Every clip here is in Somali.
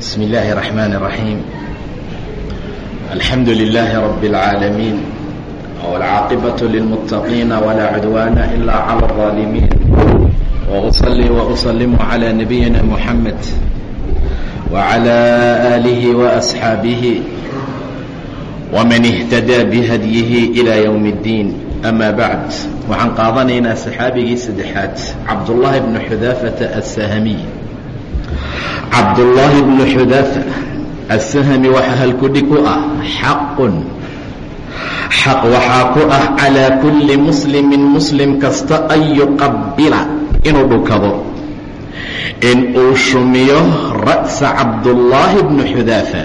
بسم الله الرحمن الرحيم الحمد لله رب العالمين والعاقبة للمتقين ولا عدوان إلا على الظالمين وأصلي وأسلم على نبينا محمد وعلى آله وأصحابه ومن اهتدى بهديه إلى يوم الدين أما بعد waxaan qaadanaynaa saxaabigii saddexaad cabdullaahi bnu xudaafata asahamiy cabdullaahi bnu xudaafa asahami waxaa halkudhig u ah xaqun xaq waxaa ku ah calaa kulli muslimin muslim kasta an yuqabila inuu dhukado in uu shumiyo ra'sa cabdullaahi bnu xudaafa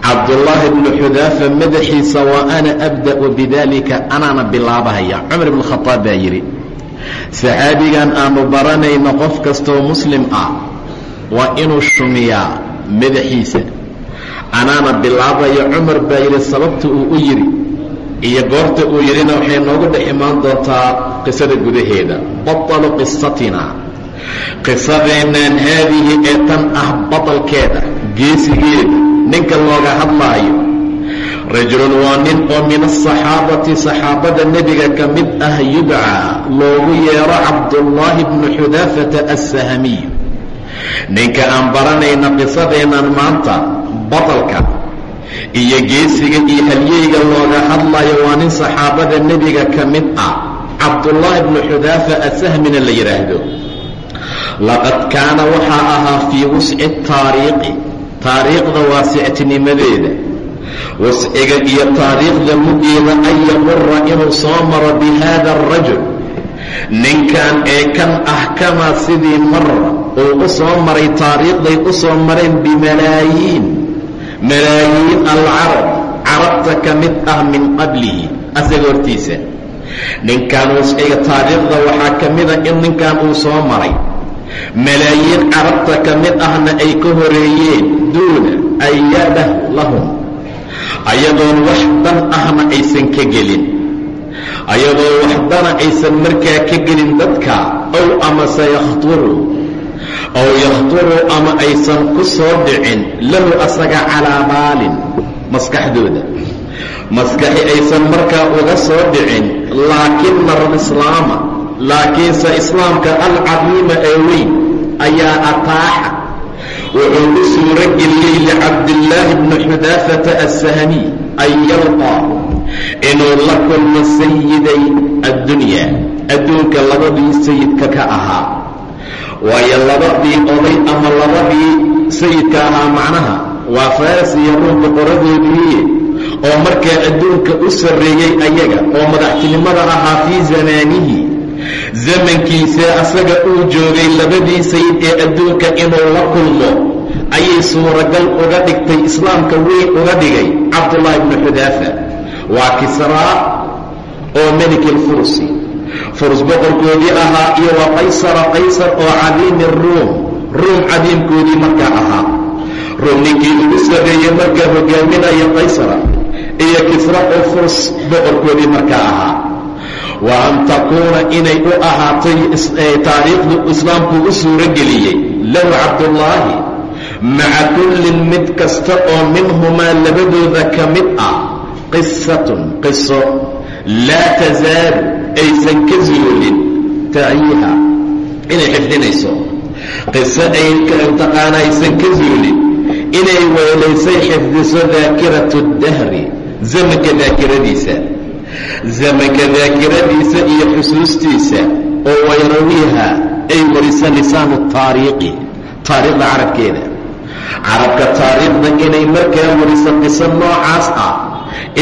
cabdullaahi bnu xudaafa madaxiisa wa ana abda'u bidalika anaana bilaabahaya. Cumar ibn khadaab baa yidhi saxaabigan aanu baranayno qof kastoo muslim ah waa inuu shumiyaa madaxiisa. Anaana bilaabaya cumar baa yidhi sababta uu u yidhi iyo goorta uu yidhina waxay noogu dhex imaan doontaa qisada gudaheeda. Batalu qisatina qisadeennan haadihi ee tan ah batalkeeda geesigeeda ninka looga hadlaayo. Rajulun waa nin oo min asaxaabati saxaabada nebiga ka mid ah yudcaa loogu yeero cabdullaahi bnu xudaafata assahamiy ninka aan baranayna qisadeennan maanta batalka iyo geesiga iyo halyeyga looga hadlayo waa nin saxaabada nebiga ka mid ah cabdullaahi bnu xudaafa asahmina la yidhaahdo laqad kaana waxaa ahaa fii wusci taariiqi taariikhda waasictinimadeeda. Wasciga iyo taariikhda mugeeda an yamura inuu soo maro bi haada arajul ninkan ee kan ah kamaa sidii mara uu u soo maray taariikhday u soo mareen bimalaayiin. Malaayiin alcarab carabta ka mid ah min qablihi asaga hortiisa. Ninkan taariikhda waxaa ka mida in ninkan uu soo maray. Malaayiin carabta ka mid ahna ay ka horeeyeen duuna an yadah lahum. Ayadoon wax dan ahna aysan ka gelin. Ayadoo wax dana aysan markaa ka gelin dadka ow amase yakhturuu ow yakhturuu ama aysan ku soo dhicin lahu asaga calaa baalin maskaxdooda maskaxi aysan markaa uga soo dhicin laakina alislaama laakiinse islaamka alcadiima ee weyn ayaa ataaxa wuxuu ku suuro geliyey licabdillaahi bni xudaafata assahamiy an yalqaa inuu la kulmo sayiday addunya adduunka labadii sayidka ka ahaa waayo labadii oday ama labadii sayidka ahaa macnaha waa faras iyo ruunka qoradoodii oo markaa adduunka u sarreeyey ayaga oo madaxtinimada ahaa fii zamaanihi zamankiisa asaga uu joogay labadii sayid ee adduunka inuu la kulmo ayay suuragal uga dhigtay islaamka weyn uga dhigay cabdullaahi bnu xudaafa. Waa kisraa oo melikilfursi furs boqorkoodii ahaa iyo waa qaysara qaysar oo cadiimi ruum. Ruum cadiimkoodii markaa ahaa. Ruum ninkii ugu sarreeyey markaa hogaaminaya qaysara iyo kisra oo furs boqorkoodii markaa ahaa. Wa an takuuna inay u ahaatay taariikhdu islaamku u suuro geliyey lahu cabdullaahi maca kullin mid kasta oo minhumaa labadooda ka mid ah qisatun qiso laa tasaalu aysan ka zuulin taciiha inay xifdinayso. Qiso ay taqaana aysan ka zuulin. Inay weelaysay xifdiso daakiratu dahri zamanka daakiradiisa. Zamanka daakiradiisa iyo xusuustiisa oo wayrawiiha ay warisa lisaanu taariiqi taariikhda carabkeeda. Carabka taariikhda inay markaa wariso qiso noocaas ah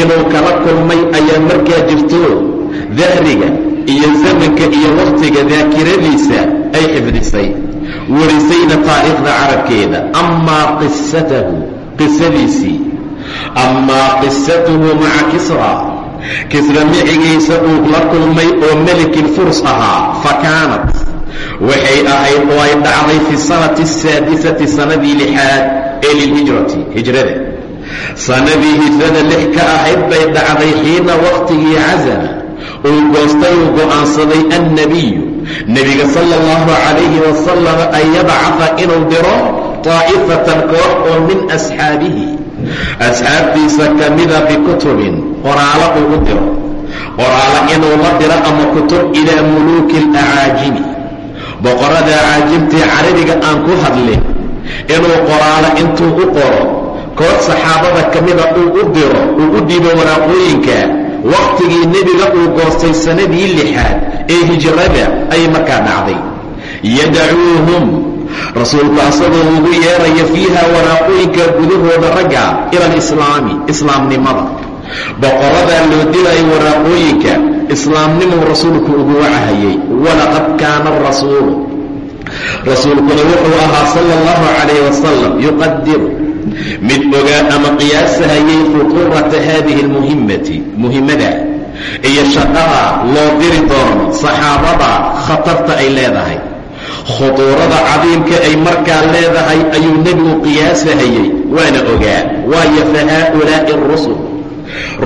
inuu kala kulmay ayaa markaa jirto dahriga iyo zamanka iyo wakhtiga daakiradiisa ay xifdisay. Warisayna taariikhda carabkeeda. Amaa qisatahu qisadiisii amaa qisatuhu maca kisra. Kisra micigiisa uu la kulmay oo melikilfurs ahaa fa kaanat. Waxay ahayd oo ay dhacday fi sanati asaadisati sanadii lixaad ee lilhijrati hijrada. Sanadii hijrada lix ka ahayd bay dhacday xiina wakhtigii casama uu goostay uu go'aansaday annebiyu nebiga sala allahu calayhi wasalam an yabcafa inuu diro taa'ifatan koox oo min asxaabihi. Asxaabtiisa ka mida bikutubin qoraalo uu u diro. Qoraalo inuu la diro ama kutub ilaa muluuki alacaajimi boqorada acaajimtii carabiga aan ku hadlin inuu qoraalo intuu u qoro koox saxaabada ka mida uu u diro uu u dhibo waraaqooyinka wakhtigii nebiga uu goostay sannadii lixaad ee hijrada ay markaa dhacday. Yadacuuhum rasuulku asagoo ugu yeeraya fiiha waraaqooyinka gudahooda ragga ila alislaami islaamnimada. Boqoradaa loo dilayay waraaqooyinka islaamnimuu rasuulku ugu wacahayay. Walaqad kaana arasuulu rasuulkuna wuxuu ahaa sala allahu calayh wasalam yuqadiru mid ogaa ama qiyaasahayay khutuurata haadihi almuhimmati muhimmada iyo shaqada loo diri doono saxaabada khatarta ay leedahay. Khutuurada cadiimka ay markaa leedahay ayuu nebigu qiyaasahayey waana ogaa waayo fa haa'ulaa'i arusul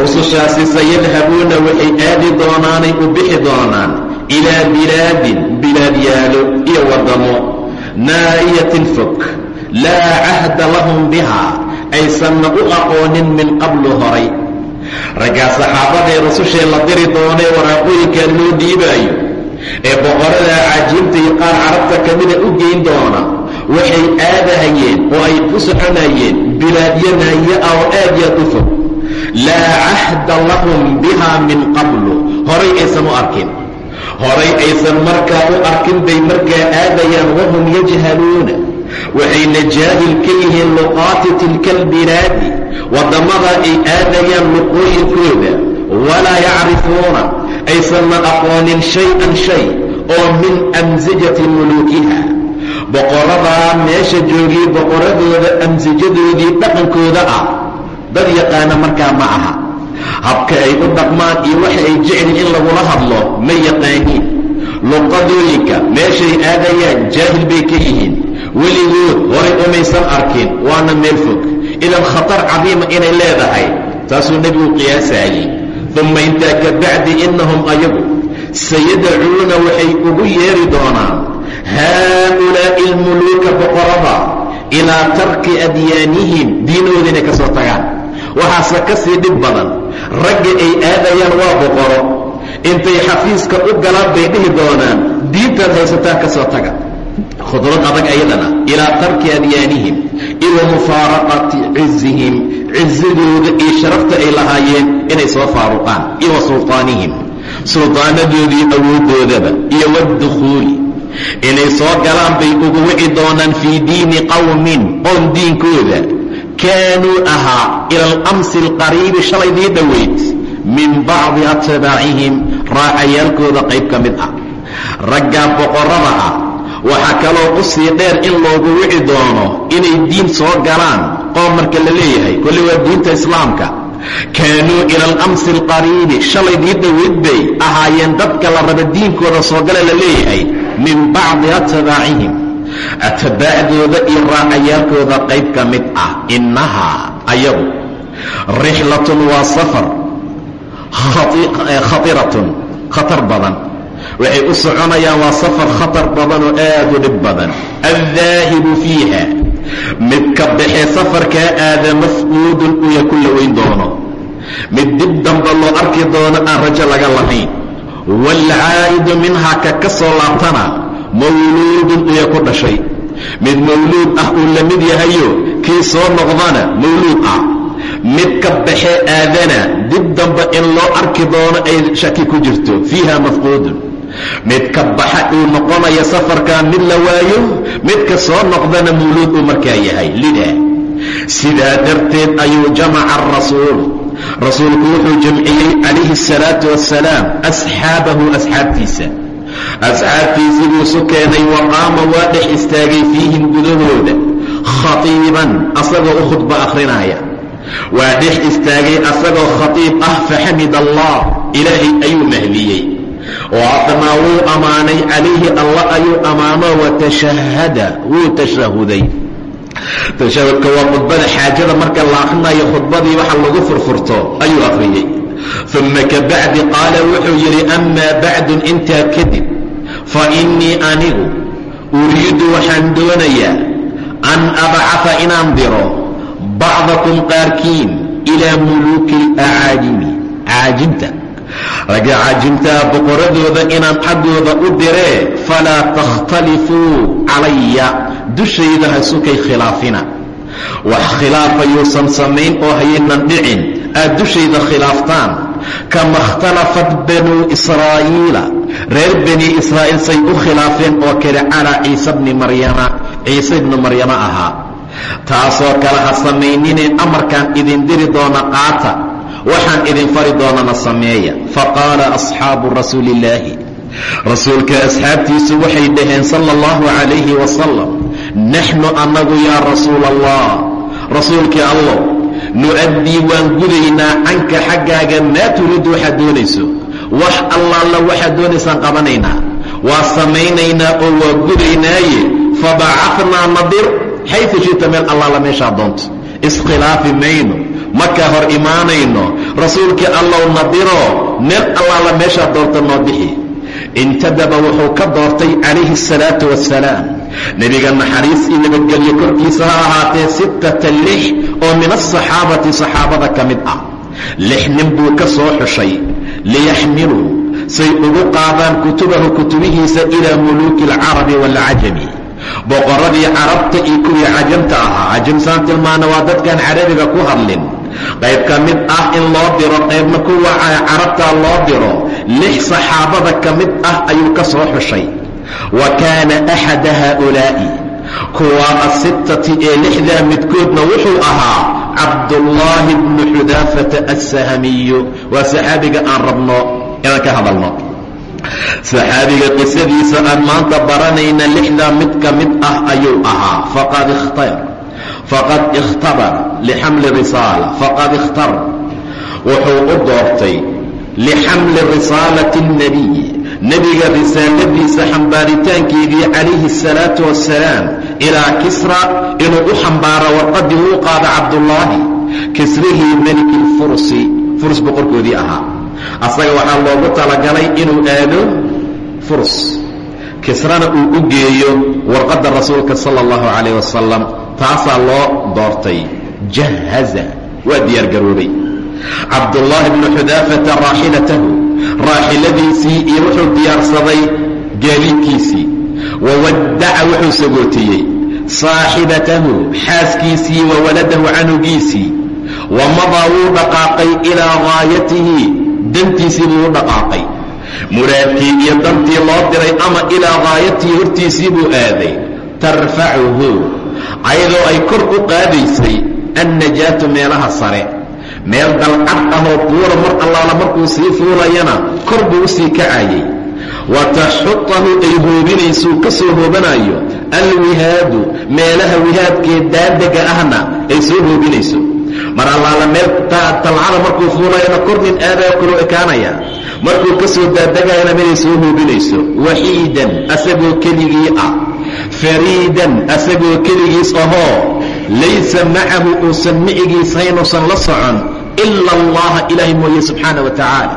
rusushaasi sayadhabuuna waxay aadi doonaanay u bixi doonaan ilaa bilaadin bilaadyaalo iyo waddamo naa'iyatin fog laa cahda lahum bihaa aysanna u aqoonin min qablu horay raggaa saxaabadaee rusushee la diri doonee waraaqooyinkaa loo dhiibaayo ee boqorada cajiibta iyo qaar carabta ka mida u geyn doona waxay aadahayeen oo ay ku soconayeen bilaadyo naaye ah oo aad u fog laa cahda lahum biha min qablu horay aysan u arkin horay aysan markaa u arkin bay markaa aadayaan wahum yajhaluuna waxayna jaahil ka yihiin luqaati tilka albilaadi waddamada ay aadayaan luqooyinkooda walaa yacrifuuna aysanna aqoonin shay-an shay oo min amsijati muluukiha. Boqoradaa meesha joogay boqoradooda amsijadoodii dhaqankooda ah dad yaqaana markaa ma aha. Habka ay u dhaqmaan iyo waxa ay jecli in lagula hadlo ma yaqaaniin. Luqadooyinka meeshay aadayaan jaahil bay ka yihiin weligood horay umaysan arkin waana meel fog. Idan khatar cadiima inay leedahay taasuu nebigu qiyaasaayey uma intaa ka bacdi innahum ayagu sayadacuuna waxay ugu yeeri doonaan haa'ulaa'i almuluuka boqorada ilaa tarki adyaanihim diinahooda inay ka soo tagaan. Waxaase ka sii dhib badan ragga ay aadayaan waa boqoro intay xafiiska u galaan bay dhihi doonaan diintaad haysataan ka soo taga khudrad adag ayadana ilaa tarki adyaanihim ila mufaaraqati cizihim cizadooda iyo sharafta ay lahaayeen inay soo faaruqaan iyo wa sulطaanihim suldaanadoodii awooddoodaba iyo waddukhuuli inay soo galaan bay ugu wici doonaan fii diini qowmin qoon diinkooda. Kaanuu ahaa ila alamsi alqariibi shalaydii dhoweyd min bacdi atbaacihim raacayaalkooda qayb ka mid ah. Raggaa boqorrada ah waxaa kaloo u sii dheer in loogu wici doono inay diin soo galaan qoom marka la leeyahay kolli waa diinta islaamka. Kaanuu ila alamsi alqariibi shalaydii dhoweyd bay ahaayeen dadka la raba diinkooda soo gala la leeyahay min bacdi atbaacihim atbaacdooda iyo raacayaalkooda qayb ka mid ah innahaa ayagu rixlatun waa safar khatiratun khatar badan waxay u soconayaan waa safar khatar badan oo aad u dhib badan. Addaahibu fiiha. Mid ka baxee safarkaa aada mafquudun uya ku laweyn doono. Mid dib damba loo arki doono aan rajo laga lahayn. Waalcaa'idu minhaa ka ka soo laabtana mawluudun uya ku dhashay. Mid mawluud ah uu la mid yahayo kii soo noqdana mawluud ah. Mid ka baxee aadana dib damba in loo arki doono ay shaki ku jirto. Fiiha mafquudun mid ka baxa uu noqonaya safarkaa mid la waayo midka soo noqdana mawluud uu markaa yahay. Lidaa sidaa darteed ayuu jamaca arasuulu rasuulku wuxuu jamciyey calayhi asalaatu wassalaam asxaabahu asxaabtiisa. Asxaabtiisii buu isu keenay wa qaama waa dhex istaagay fiihim gudahooda khatiiban asagoo u khudba akhrinaya. Waa dhex istaagay asagoo khatiib ah faxamid allah ilaahay ayuu mahdiyey oo adnaa wuu ammaanay calayhi allah ayuu ammaano watashahada wuu tashahuday tashahudka waa khudbada xaajada marka la akhrinayo khudbadii waxa lagu furfurto ayuu akhriyey uma ka bacdi qaala wuxuu yidhi amaa bacdun intaa kadib fa innii anigu uriidu waxaan doonayaa an abcafa inaan diro bacdakum qaarkiin ilaa muluuki alacaajimi caajimta ragga caajimtaa boqoradooda inaan xaggooda u diree falaa takhtalifuu calaya. Dushayda hasukay khilaafina. Wax khilaafa yuusan samayn oo hayaynan dhicin. Aad dushayda khilaaftaan. Kama اkhtalafat banuu israa'iila. Reer bani israa'iil say u khilaafeen oo kale calaa ciise bni maryama. Ciise ibnu maryama ahaa. Taasoo kale ha samaynine amarkaan idin diri doona qaata waxaan idin fari doonana sameeya. Faqaala asxaabu rasuuli illaahi rasuulka asxaabtiisu waxay dhaheen sala allahu calayhi wasalam naxnu annagu yaa rasuula allah rasuulkii allow nu'addii waan gudaynaa canka xaggaaga maa turiidu waxaad doonayso. Wax allaala waxaad doonaysaan qabanaynaa. Waa samaynaynaa oo waa gudaynaaye. Fabacafnaa nadir. Xaytu shita meel allaala meeshaa doonto. Iskhilaafi mayno markaa hor imaanayno rasuulkii allow nadiro meel allaala meeshaa doorta noo bixi. Intadaba wuxuu ka doortay calayhi asalaatu wassalaam. Nebiga naxariis iyo nabadgelyo korkiisa ha ahaatee sittata lix oo min asaxaabati saxaabada ka mid ah. Lix nin buu ka soo xushay. Liyaxmiluu say ugu qaadaan kutubahu kutubihiisa ilaa muluuki alcarabi waalcajami boqorradii carabta iyo kuwii cajamta ahaa. Cajamsaan tilmaana waa dadkaan carabiga ku hadlin qayb ka mid ah in loo diro qaybna kuwa carabtaa loo diro lix saxaabada ka mid ah ayuu ka soo xushay. Wa kaana axada haaulaa'i kuwaa asittati ee lixdaa midkoodna wuxuu ahaa cabdullaahi bnu xudaafata assahamiyu. Waa saxaabiga aan rabno inaan ka hadalno. Saxaabiga qisadiisa aan maanta baranayna lixdaa mid ka mid ah ayuu ahaa. Faqad ikhtar faqad ikhtabara lixamli risaala faqad ikhtar wuxuu u doortay lixamli risaalati اnnabiyi nebiga risaaladiisa xambaaritaankeedii calayhi الsalaatu wassalaam ilaa kisra inuu u xambaaro warqadii uu qaada cabdullaahi kisrihii meliki lfursi furs boqorkoodii ahaa asaga waxaa loogu talagalay inuu aado furs kisrana uu u geeyo warqadda rasuulka sala اllahu calayh wasalam taasaa loo doortay jahaza waa diyaargaroobay cabdullaahi bnu xudaafata raaxilatahu raaxiladiisii iyo wuxuu diyaarsaday gaadiidkiisii. Wawaddaca wuxuu sagootiyey saaxibatahu xaaskiisii wa waladahu canugiisii. Wa madaa wuu dhaqaaqay ilaa gaayatihi dantiisii buu u dhaqaaqay. Muraadkii iyo dantii loo diray ama ilaa gaayatihi hortiisii buu aaday. Tarfacuhu ayadoo ay kor u qaadaysay annajaatu meelaha sare. Meel dalcad ahoo buura mar allaala markuu sii fuulayana kor buu u sii kacayay wa taxutahu ay hoobinaysuu ka soo hoobanayo alwihaadu meelaha wihaadkee daadega ahna ay soo hoobinayso. Mar allaala meel talcada markuu fuulayana kor nin aadaya kaloo ekaanaya. Markuu ka soo daadegayana miday soo hoobinayso. Waxiidan asagoo keligii ah fariidan asagoo keligiis ahoo laysa macahu uusan micigiisaynuusan la socon ila allaha ilaahay mooye subxaana wa tacaala.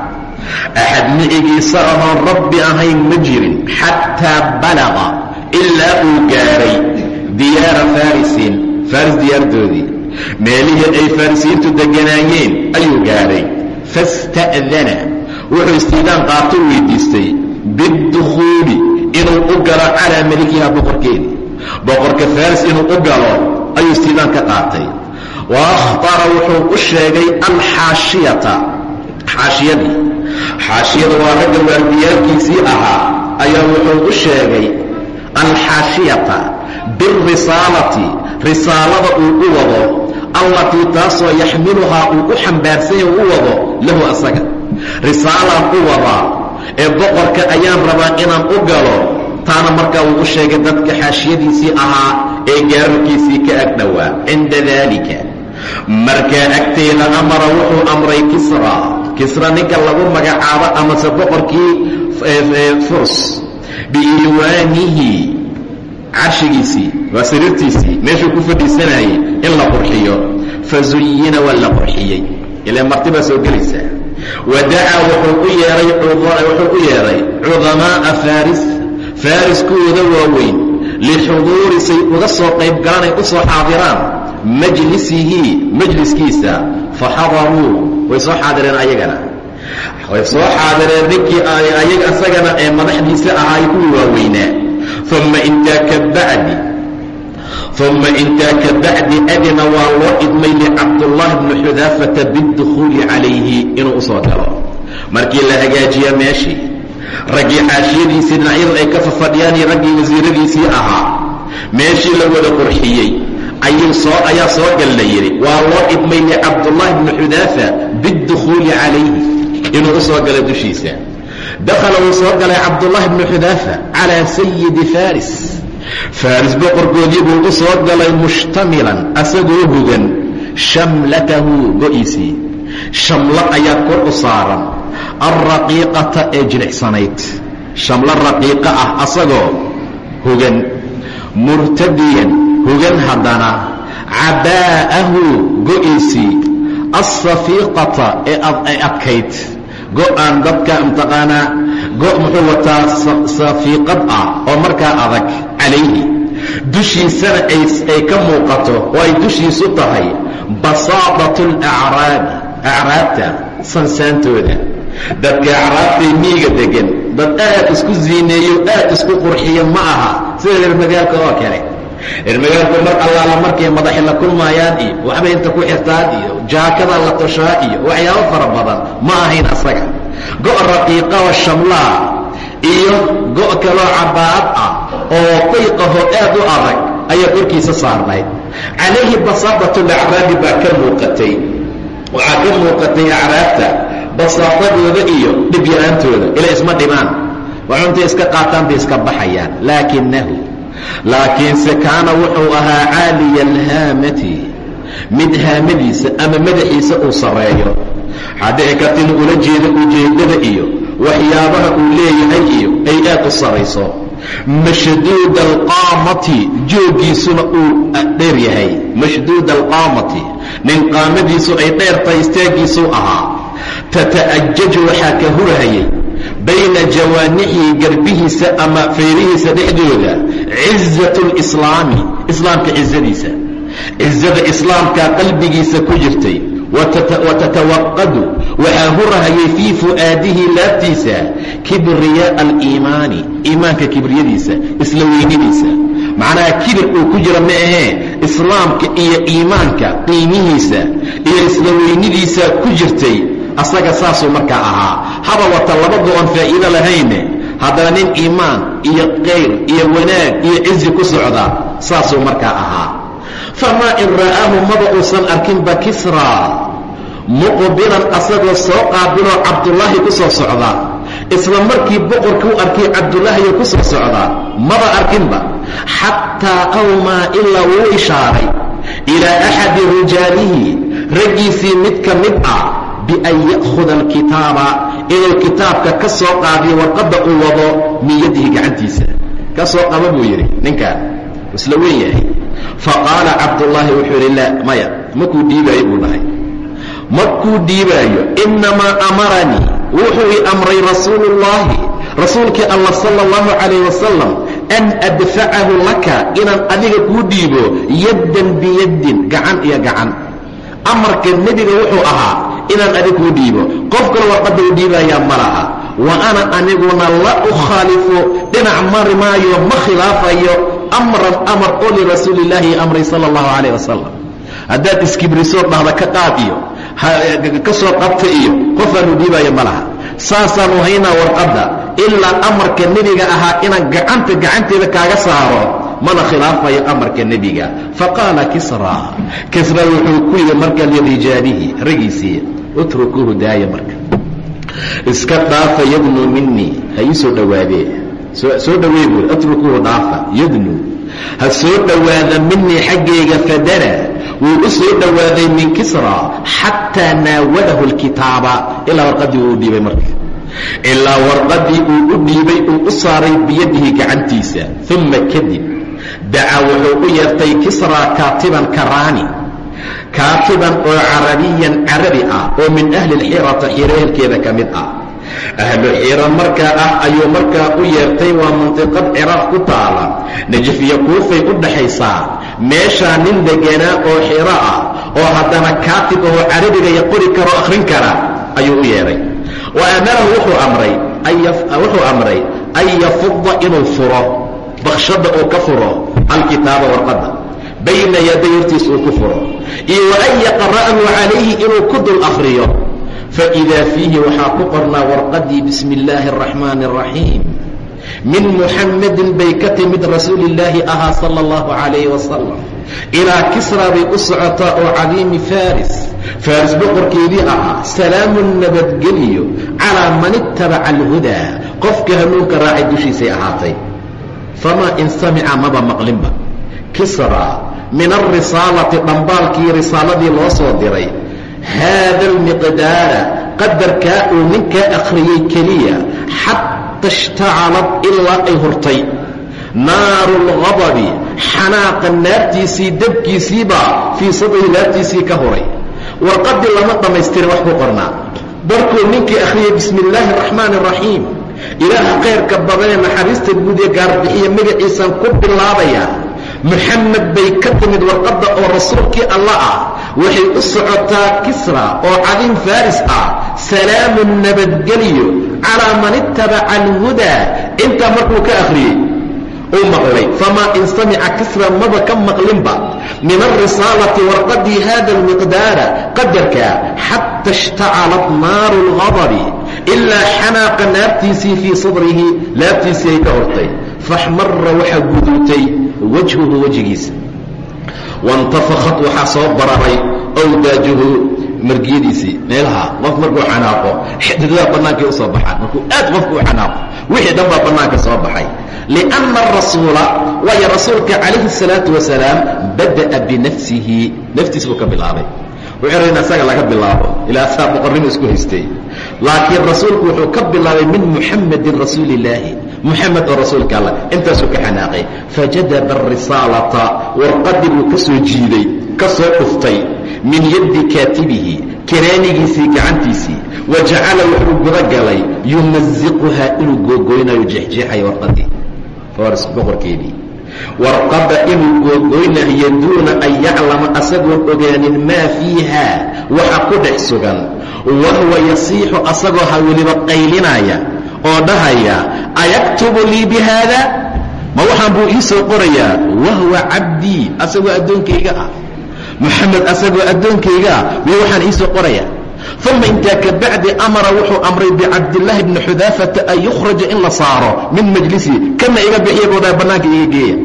Axad micigiisa ahoon rabbi ahayn ma jirin xataa balaqa ilaa uu gaadhay diyaara faarisin faaris diyaardoodii. Meelihii ay farisiyiintu deganaayeen ayuu gaadhay fasta'dana wuxuu istiidaan qaato weydiistay biddukhuuli inuu u galo calaa melikiha boqorkeedii boqorka faris inuu u galo ayuu istiidaan ka qaatay. Wa akhtara wuxuu u sheegay alxaashiyata xaashiyadii. Xaashiyada waa ragga waardiyaalkiisii ahaa ayaa wuxuu u sheegay alxaashiyata birisaalati risaalada uu u wado allatii taasoo yaxmiluhaa uu u xambaarsanya u wado lahu asaga. Risaalaan u wadaa ee boqorka ayaan rabaa inaan u galo taana markaa wuu u sheegay dadka xaashiyadiisii ahaa ee gaararkiisii ka ag dhowaa cinda daalika. Markaa agteeda amara wuxuu amray kisra. Kisra ninka lagu magacaabo amase boqorkii furs. Biiwaanihi carshigiisii waa sariirtiisii meeshuu ku fadhiisanayay in la qurxiyo. Fazuyina waa la qurxiyey. Ilaa marti soo gelaysaa wadacaa wuxuu u yeehay wuxuu u yeedhay cudamaaa faris faris kuwooda waaweyn lixuduuri say uga soo qayb galanay u soo xaadiraan majlisihi majliskiisa fa xadaruu way soo xaadireen ayagana way soo xaadireen ninkii ayaga isagana ee madaxdiisa ahaay kuwii waaweynaa uma intaa ka bacdi uma intaa ka bacdi adina waa loo idmay licabdullaahi bni xudaafata biاdukhuuli calayhi inuu u soo galo markii la hagaajiya meeshii raggii xaashiyadiisii dhinacyadu ay ka fafadhiyaan iyo raggii wasiiradiisii ahaa meeshii la wada qurxiyey ayaa soo gal la yidhi waa loo idmay licabdullaahi bni xudaafa biاdukhuuli calayhi inuu u soo galo dushiisa dakhala wuu soo galay cabdullaahi bni xudaafa calaa sayidi faris faris boqorkoodii buu u soo galay mushtamilan asagoo hogan shamlatahu go'iisii. Shamlo ayaa kor u saaran alraqiiqata ee jilicsanayd shamlo raqiiqa ah asagoo hogan murtadiyan hogan haddana cabaa'ahu go'iisii. Alsafiiqata ee adkayd go'aan dadka mtaqaanaa go' muxuu wataa safiiqad ah oo markaa adag calayhi. Dushiisana ay ka muuqato oo ay dushiisu tahay basaadatu alacraabi acraabta sansaantooda dadka acraabtay miiga degan dad aad isku ziineeyo aad isku qurxiyo ma aha. Sida reer magaalka oo kale. Reer magaalku mar allaala markay madaxi la kulmaayaan iyo waxbay inta ku xirtaan iyo jaakada la toshaa iyo waxyaabo fara badan ma ahayn asaga go' raqiiqa oo shamlaa iyo go' kaloo cabaa'ad ah oo qayqaho aad u adag ayaa korkiisa saarnayd. Calayhi basaadatu lacraabi baa ka muuqatay. Waxaa ka muuqatay acraabta basaadadooda iyo dhibya'aantooda ila isma dhimaan. Waxuntay iska qaataan bay iska baxayaan. Laakinahu laakiinse kaana wuxuu ahaa caaliya alhaamati. Mid haamadiisa ama madaxiisa uu sarreeyo waxaa dhici karta ula jeedo ujeeddada iyo waxyaabaha uu leeyahay iyo ay aad u sarayso. Mashduuda alqaamati jooggiisuna uu dheer yahay. Mashduuda alqaamati nin qaamadiisu ay dheertahay istaaggiisuu ahaa. Tata'ajaju waxaa ka hurhayay bayna jawaanixihi garbihiisa ama feerihiisa dhexdooda cizat lislaami islaamka cizadiisa cizada islaamkaa qalbigiisa ku jirtay watatawaqadu waxaa hurahayay fii fu'aadihi laabtiisa kibriyaaa aliimaani iimaanka kibriyadiisa isla weynidiisa macnaha kibir uu ku jira ma ahee islaamka iyo iimaanka qiimihiisa iyo isla weynidiisa ku jirtay asaga saasuu markaa ahaa haba wata laba go-on faa'iido lahayne haddana nin iimaan iyo qayr iyo wanaag iyo cizi ku socda saasuu markaa ahaa famaa in ra'aahu maba uusan arkinba kisraa muqbilan asagoo soo qaabiloo cabdullaahi ku soo socda. Isla markii boqorkii u arkay cabdullaahiyo ku soo socda. Maba arkinba. Xataa awmaa ilaa wuu ishaaray. Ilaa axadi rijaalihi. Raggiisii mid ka mid ah. Bian ya'huda alkitaaba inuu kitaabka ka soo qaadiyo warqadda uu wado min yadihi gacantiisa. Ka soo qaba buu yidhi ninkaan isla weyn yahay. Faqaala cabdullaahi wuxuu yidhi laa maya makuu dhiibaayo buu dhahay markuu dhiibaayo innamaa amaranii wuxuu i amray rasuulu ullaahi rasuulkii allah sala allahu calayh wasalam an adfacahu laka inaan adiga kuu dhiibo yaddan biyaddin gacan iyo gacan. Amarka nebiga wuxuu ahaa inaan adig kuu dhiibo. Qof kale warqadda u dhiibayaa ma laha. Wa ana aniguna la ukhaalifu dhinac mari maayo ma khilaafayo. Amran amar oo lirasuulillaahi amray sala allahu calayh wasalam haddaad iskibrisoo dhahda ka qaad iyo ka soo qabta iyo qofaanu dhiibaayo ma laha. Saasaanu haynaa warqadda ilaa amarka nebiga ahaa inaan gacanta gacanteeda kaaga saaro mana khilaafayo amarka nebiga. Faqaala kisra kisra wuxuu ku yidhi marka lirijaalihi ragiisii utrukuuhu daaya marka. Iska dhaafa yadnu minii ha ii soo soo dhowey buuri utrukuuhu dhaafa yadnu. Ha soo dhowaada minii xaggayga fadana wuu u soo dhowaaday min kisra xataa naawalahu alkitaaba ilaa warqaddii uu dhiibay marka. Ilaa warqaddii uu u dhiibay uu u saaray biyadihi gacantiisa. Uma kadib dacaa wuxuu u yeertay kisra kaatiban karaani kaatiban oo carabiyan carabi ah oo min ahli lxirata xireelkeeda ka mid ah ahlu xiira markaa ah ayuu markaa u yeertay waa mantiqad ciraaq ku taala. Najifiya kuufay u dhaxaysaa. Meeshaa nin deganaa oo xiro ah oo haddana kaatib oo carabiga iyo qori karoo akhrin kara ayuu u yeedhay wa amarahu wuxuu amray wuxuu amray an yafudha inuu furo bakshadda uu ka furo alkitaaba warqadda. Bayna yaday hortiis uu ku furo. Iyo wa an yaqra'ahu calayhi inuu ku dul akhriyo faidaa fiihi waxaa ku qornaa warqadii bismi illaahi araxmaani araxiim min muxammadin bay ka timid rasuulillaahi ahaa sala allahu calayhi wasalam ilaa kisraa bay u socotaa oo cadiimi faris faris boqorkeedii ahaa salaamun nabadgeliyo calaa man ittabaca alhudaa qofka hanuunka raacay dushiisay ahaatay famaa in samica maba maqlinba kisraa min alrisaalati dhambaalkii risaaladii loo soo diray haada almiqdaara qadarkaa uu ninkaa akhriyey keliya xata ishtacalad ilaa ay hurtay naaru lghadabi xanaaqa naartiisii dabkiisiibaa fii sadri naartiisii ka huray warqadii lama dhammaystirin wax ku qornaa barkuu ninkii akhriyey bismi illaahi araxmaani araxiim ilaaha khayrka badanee naxariista guud ee gaarbixiya magaciisaan ku bilaabayaa muxamed bay ka timid warqadda oo rasuulkii alla ah waxay u socotaa kisra oo cadiim faris ah salaamun nabadgelyo calaa man ittabaca alhudaa intaa markuu ka akhriyey uu maqlay famaa in samica kisra maba ka maqlinba. Min alrisaalati warqadii hada almiqdaara qadarka xata ishtacalat naaru lghadabi ilaa xanaaqa naartiisii fii sadrihi laabtiisii ay ka hortay. Faxmara waxaa guduutay wajhuhu wejigiisa waintafakhat waxaa soo bararay awdaajuhu margiyadiisii meelaha qof markuu xanaaqo xididada bannaankay u soo baxaan markuu aad qofku u xanaaqo wixii dhan baa bannaanka soo baxay lianna arasuula waayo rasuulka calayhi الsalaatu wasalaam bada'a binafsihi naftiis buu ka bilaabay wuxuu in asaga laga bilaabo ilaa saa boqornimo isku haystay laakiin rasuulku wuxuu ka bilaabay min muxamedin rasuuli illaahi muxamed oo rasuulka alla intaasuu ka xanaaqay. Fajadaba arisaalata warqadii buu ka soo jiiday ka soo dhuftay min yaddi kaatibihi kiraanigiisii gacantiisii. Wa jacala wuxuu gudagalay yumaziquhaa inuu googoynayo jeexjeexaya warqadii. Fars boqorkeedii. Warqadda inuu googoynayo duuna an yaclama asagoon ogaanin maa fiiha waxa ku dhex sugan. Wahuwa yasiixu asagoo ha weliba qaylinaya oo dhahaya ayaktubu lii bi ma waxaan buu ii qorayaa wahuwa cabdii asagoo addoonkayga ah. Moxamed asagoo addoonkayga ah miyo waxaan ii soo qorayaa. Uma intaa ka bacdi amara wuxuu amray bicabdillaahi bni xudaafata an yukhraja in la saaro min majlisi kana iga bixiya boodaa bannaanka iga geeya.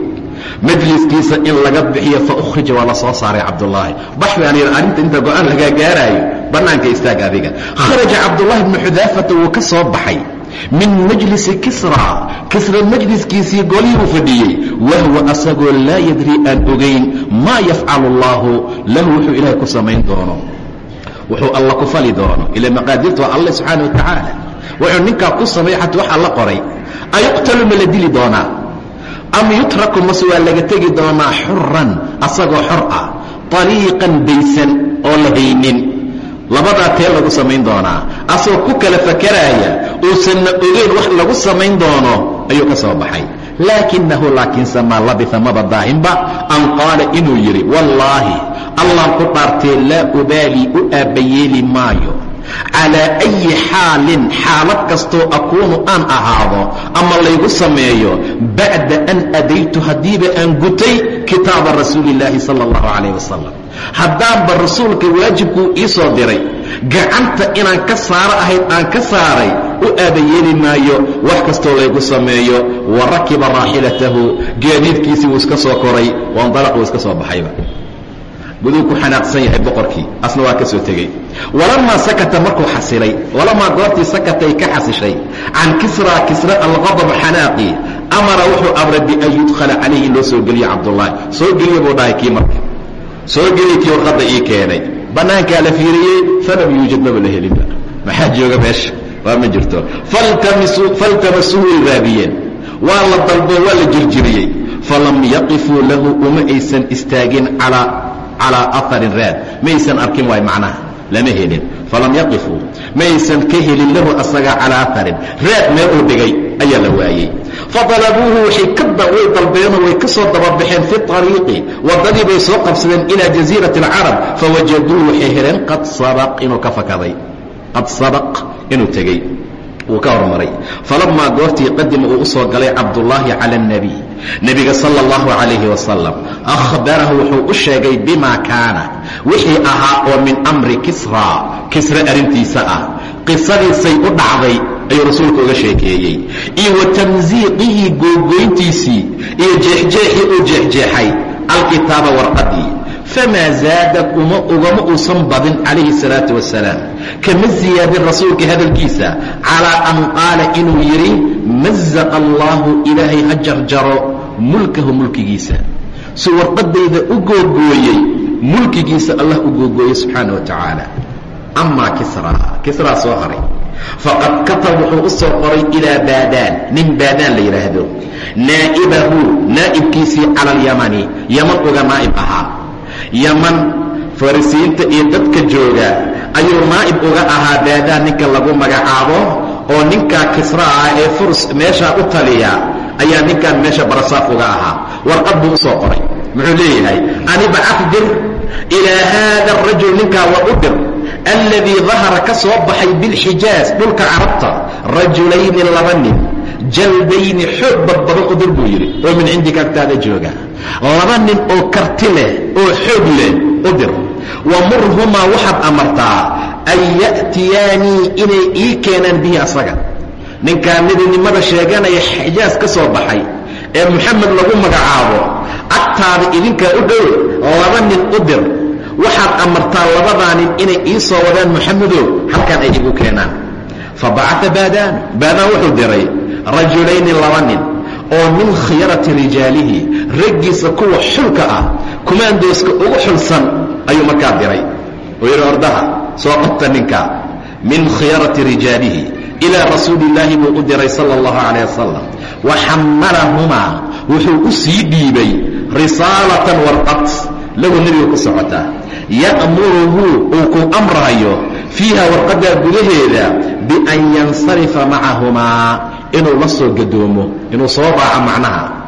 Majliskiisa in laga bixiyo fa ukhrija waa la soo saaray cabdullaahi. Bax baan yidhi arrinta inta go'aan lagaa gaaraayo bannaanka istaag adiga. Kharaja cabdullaahi bni xudaafata wuu ka soo baxay min majlisi kisra. Kisra majliskiisii golihii uu fadhiyey. Wahwa asagoo laa yadri aan ogayn maa yafcalu allaahu lahu wuxuu ilaahay ku samayn doono. Wuxuu alla ku fali doono. Ila maqaadirta waa alle subxaana wa tacaala wuxuu ninkaa ku sameeya xataa waxaa la qoray. Ayuqtalu ma la dili doonaa? Am yutraku mase waa laga tegi doonaa xuran asagoo xor ah? طaliiqan baysan oo la haynin labadaa tee lagu samayn doonaa. Asagoo ku kala fakaraaya uusanna ogeyn wax lagu samayn doono ayuu ka soo baxay. Laakinahu laakiinse maa labia maba daahinba an qaala inuu yidhi wallaahi allaan ku dhaartee laa ubaalii u aabbayeeli maayo. Calaa ayi xaalin xaalad kastoo akuunu aan ahaado ama laygu sameeyo bacda an adaytu haddiiba aan gutay kitaaba rasuuli illaahi sala allahu calayh wasalam haddaanba rasuulka waajibkuu ii diray. gacanta inaan ka saaro ahayd aan ka saaray u aabayeeli maayo wax kastoo laygu sameeyo. Wa rakiba raaxilatahu gaadiidkiisii wuu iska soo koray waindalaq wuu iska soo baxayba. Buduu ku xanaaqsan yahay boqorkii asna waa ka soo tegey. Walamaa sakata markuu xasilay walamaa goortii sakatay ka xasishay can kisraa kisra alqadab xanaaqii amara wuxuu amray bian yudkhala calayhi loo soo geliyo cabdullaahi. Soo geliya buu dhahay kii marka soo geliya kii warqadda ii keenay. Bannaankaa la fiiriyey falam yuujad maba la helinba maxaa jooga meesha? Waa ma jirto. Faltamasuhu way waa la dalbo waa la jirjiriyey. Falam yaqifuu lahu uma aysan istaagin calaa aharin raad. Maysan arkin waay macnaha. Lama helin. Falam yaqifuu maysan ka helin lahu asaga calaa aharin raad meel uu dhigay ayaa la waayey ka way dalbeenoo way ka soo dababaxeen fi ariiqi waddadii bay soo qabsadeen ilaa jasiirati alcarab fawajaduuhu waxay heleen qad sabaq inuu ka fakaday qad sabaq inuu tegey wuu ka hormaray falamaa goortii qadima uu u soo galay cabdullaahi cala اnebiy nebiga sala اllahu calayhi wasalam akhbarahu wuxuu u sheegay bima kaana wixii ahaa oo min amri kisra kisra arrintiisa ah qisadiisay u dhacday ayuu rasuulku uga sheekeeyey. Iyo wa tamsiiqihii googoyntiisii iyo jeexjeexii uu jeexjeexay alkitaaba warqadii. Famaa zaadad uma ugama uusan badin calayhi salaatu wasalaam kama siyaadin rasuulka hadalkiisa calaa an qaala inuu yidhi mazaqa allaahu ilaahay ha jarjaro mulkahu mulkigiisa. Si warqadayda u googooyey mulkigiisa allah u googooyey subxaana wa tacaala. Amaa kisra kisraa soo haray faqad katab wuxuu u soo qoray ilaa baadaan nin baadaan la yidhaahdo naa'ibahu naa'ibkiisii cala alyamani yaman uga naa'ib ahaa. Yaman farisiinta iyo dadka jooga ayuu naa'ib uga ahaa baadaan ninka lagu magacaabo oo ninkaa kisra ah ee furs meeshaa u taliya ayaa ninkan meesha barasaaf uga ahaa. Warqad buu u soo qoray. Muxuu leeyahay anibcaf dir ilaa haada arajul ninkaa war u dir alladii dahara ka soo baxay bilxijaaz dhulka carabta rajulayni laba nin jalbayni xoog badbadan u dir buu yidhi oo min cindika agtaada jooga. Laba nin oo karti leh oo xoog leh u dir. Wamurhumaa waxaad amartaa an ya'tiyaanii inay ii keenaan bihi asaga. Ninkaa nebinimada sheeganaya xijaas ka soo baxay ee moxamed lagu magacaabo agtaada idinkaa u dhow laba nin u dir waxaad amartaa labadaa nin inay ii soo wadaan moxamedow halkaan ay igu keenaan. Fa bacaa baadaan baadaan wuxuu diray rajulayni laba nin oo min khiyarati rijaalihi raggiisa kuwa xulka ah kumaandooska ugu xulsan ayuu markaa diray. Oo yidhi ordaha soo qabta ninka. Min khiyarati rijaalihi ilaa rasuuli illaahi buu u diray sala allahu calayh wasalam wa xammalahumaa wuxuu u sii dhiibay risaalatan warqad lahu nebiga ku socotaa ya'muruhu uu ku amrayo fiiha warqaddaa gudaheeda bian yansarifa macahumaa inuu la soo gadoomo inuu soo raaco macnaha.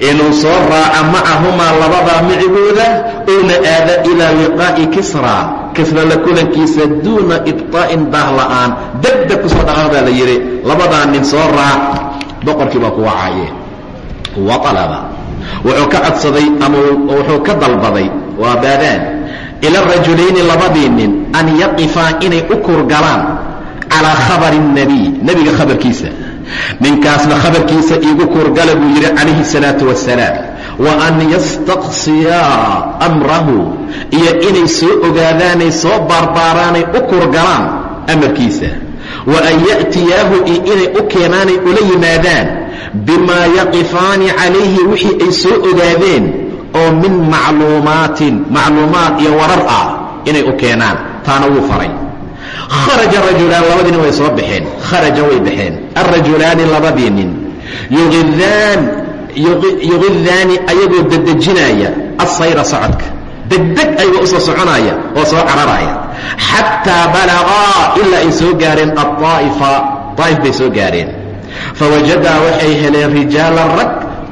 Inuu soo raaco macahumaa labadaa micigooda uuna aada ilaa liqaa'i kisra kisra la kulankiisa duuna ibطaa'in daah la'aan degdeg ku soo dhaqaaq baa la yidhi labadaa nin soo raac boqorkii baa ku wacaayeen wa wuxuu ka codsaday ama wuxuu ka dalbaday waa baadaan ila rajulayni labadii nin an yaqifaa inay u kurgalaan calaa khabari الnabiy nebiga khabarkiisa ninkaasna khabarkiisa iigu kurgala buu yidhi calayhi الsalaaةu wasalaam wa an yastaqsiyaa amrahu iyo inay soo ogaadaanay soo baarbaaraanay u kurgalaan amarkiisa wa an ya'tiyaahu iyo inay u keenaanay ula yimaadaan bimaa yaqifaani calayhi wixii ay soo ogaadeen oo min macluumaatin macluumaad iyo warar ah inay u keenaan. Taana wuu faray. Kharaja rajulaan labadii nin way soo baxeen. Kharaja way baxeen. Alrajulaani labadii nin. Yuqidaan yuqidaani ayagoo dedejinaya asayra socodka. Degdeg ayagoo u soo soconaya oo soo cararaya. Xataa balaqaa ilaa ay soo gaareen aaa'ifa aa'if bay soo gaareen. Fawajadaa waxay heleen rijaalan rag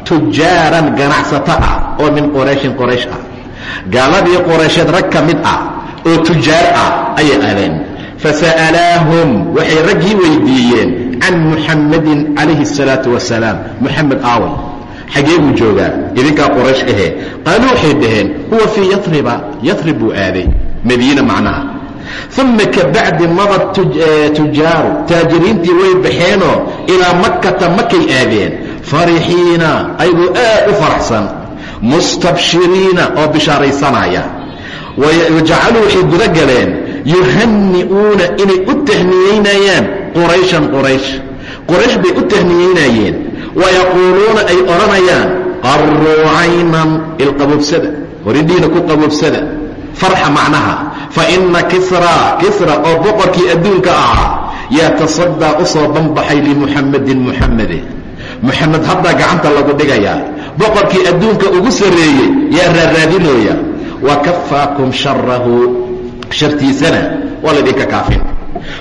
tujaaran ganacsato ah oo min qurayshin qoraysh ah. Gaaladii quraysheed rag ka mid ah oo tujaar ah ayay aleen fasa'alaahum waxay raggii weydiiyeen can muxammadin calayhi الsalaatu wasalaam muxamed aaway xagee buu joogaa idinkaa qoraysh ahee. Qaaluu waxay dhaheen huwa fii yariba yarib buu aaday madiina macnaha. Uma kabacdi madad tujaaru taajiriintii way baxeenoo ilaa makkata makay aadeen farixiina ayagoo aad u faraxsan mustabshiriina oo bishaaraysanaya. Wajacaluu waxay guda galeen yuhanni'uuna inay u tahniyeynayaan qurayshan quraysh. Quraysh bay u tahniyeynayeen wayaquuluuna ay odhanayaan qarruu caynan ilqaboobsada horindhiina ku qaboobsada farxa macnaha. Fa inna kisraa kisra oo boqorkii adduunka ahaa yatasadaa u soo banbaxay limuxammadin muxamade muxamed haddaa gacanta lagu dhigayaa. Boqorkii adduunka ugu sarreeyey yaa raaraadinooya. Wa kafaakum sharahu shartiisana waa laydinka kaafin.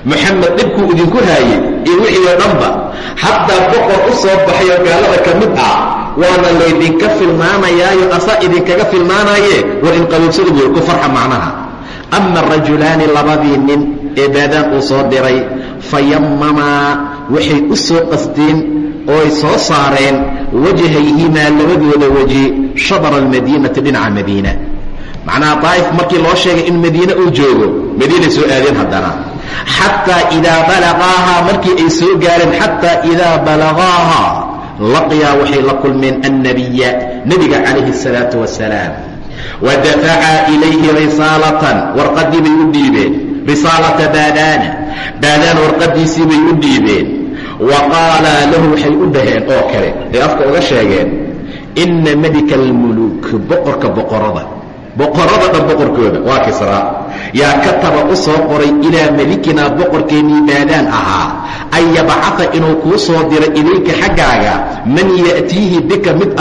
Moxamed dhibkuu idinku haayey iyo wixii oo dhanba xataa boqor u soo baxayoo gaalada ka mid ah waana laydinka filmaanayaayo asaa idinkaga filmaanaye war inqaboobsada buur ku farxa macnaha. Ama arajulaani labadii nin ee baadaan uu soo diray fayammamaa waxay u soo qasteen ooy soo saareen wajhayhimaa labadooda weji shadra almadiinati dhinaca madiina. Macnaha daa'if markii loo sheegay in madiine uu joogo madiinay soo aadeen haddana. Xataa idaa balaqaahaa markii ay soo gaareen xataa idaa balaqaahaa laqiyaa waxay la kulmeen annabiya nebiga calayhi الsalaatu wasalaam wadafacaa ilayhi risaalatan warqaddii bay u dhiibeen. Risaalata baadaana. Baadaan warqaddiisii bay u dhiibeen wa qaalaa lahu waxay u dhaheen oo kale ay afka uga sheegeen inna melika almuluuk boqorka boqorada boqorada dhan boqorkooda waa kisraa yaa kataba u soo qoray ilaa melikinaa boqorkeennii baadaan ahaa an yabcaa inuu kuu soo diro ilayka xaggaaga man ya'tiihi bika mid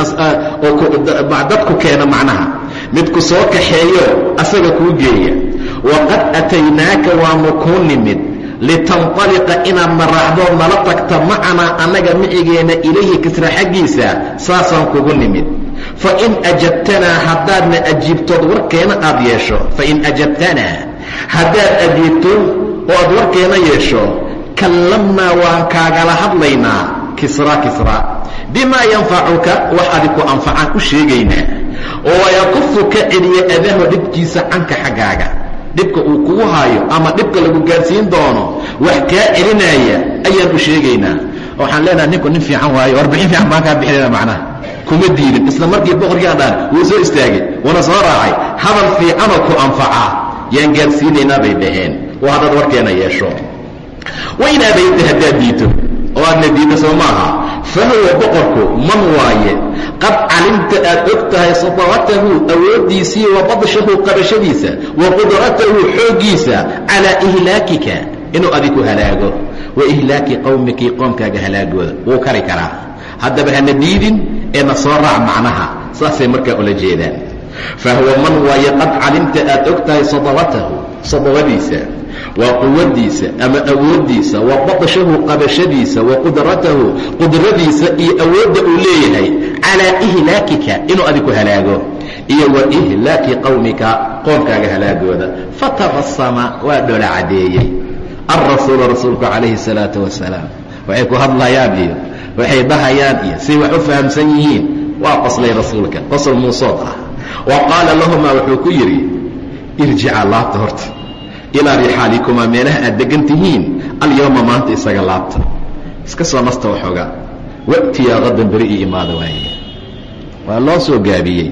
dadku keena macnaha mid ku soo kaxeeyo asaga kuu geeya waqad ataynaaka waanu kuu nimid litanطaliqa inaad na raacdoo nala tagta macanaa annaga micigeenna ilayhi kisra xaggiisa saasaan kugu nimid. Fain ajabtanaa haddaadna ajiibtood warkeena aad yeesho. Fain ajabtanaa haddaad ajiibto oo aad warkeena yeesho kallamnaa waan kaagala hadlaynaa kisra kisra. Bimaa yanfacuka wax adiku anfacaan u sheegaynaa oo wayakufu ka celiya adaho dhibkiisa canka xaggaaga dhibka uu kugu haayo ama dhibka lagu gaadsiin doono wax kaa celinaya ayaan u sheegaynaa. Waxaan leenaha ninku nin fiican waayo warbixin fiican baan kaa bixinayna macnaha. Kuma diidin isla markii boqorkiiaan dhaan wuu soo istaagay wuuna soo raacay. Hadal fiicanoo ku anfaca yaan gaadsiinaynaa bay dhaheen. Oo haddaad warkeena yeesho. Wain abayta haddaad diito oo aadna diidda soo maaha fa huwa boqorku man waaye? Qad calimta aad og tahay sadaqatahu awooddiisii wa badshahu qabashadiisa wa qudratahu xooggiisa calaa ihlaakika inuu adiku halaago. Wa ihlaaki qowmikii qoomkaaga halaagooda wuu kari karaa. Haddaba hana diidin ee na soo raac macnaha saasay markaa ula jeedaan. Fa huwa man waaye qad calimta aad og tahay sadaqatahu sadaqadiisa waa quwadiisa ama awooddiisa wa badshahu qabashadiisa wa qudratahu qudradiisa iyo awoodda uu leeyahay calaa ihlaakika inuu adiku halaago. Iyo wa ihlaaki qowmika qoomkaaga halaagooda. Fatabasama waa dhola caddeeyey alrasuulu rasuulku calayhi salaatu wasalaam waxay ku hadlayaan iyo waxay dhahayaan iyo say wax u fahamsan yihiin. Waa qoslay rasuulka qosol muusood ah wa qaala lahumaa wuxuu ku yidhi irjica laabta horta ilaa rixaalikumaa meelaha aad degan tihiin alyowma maanta isaga laabta. Iska soo nasta waxooga wa'tiyaa qadan beri ii imaada waaye. Waa loo soo gaabiyey.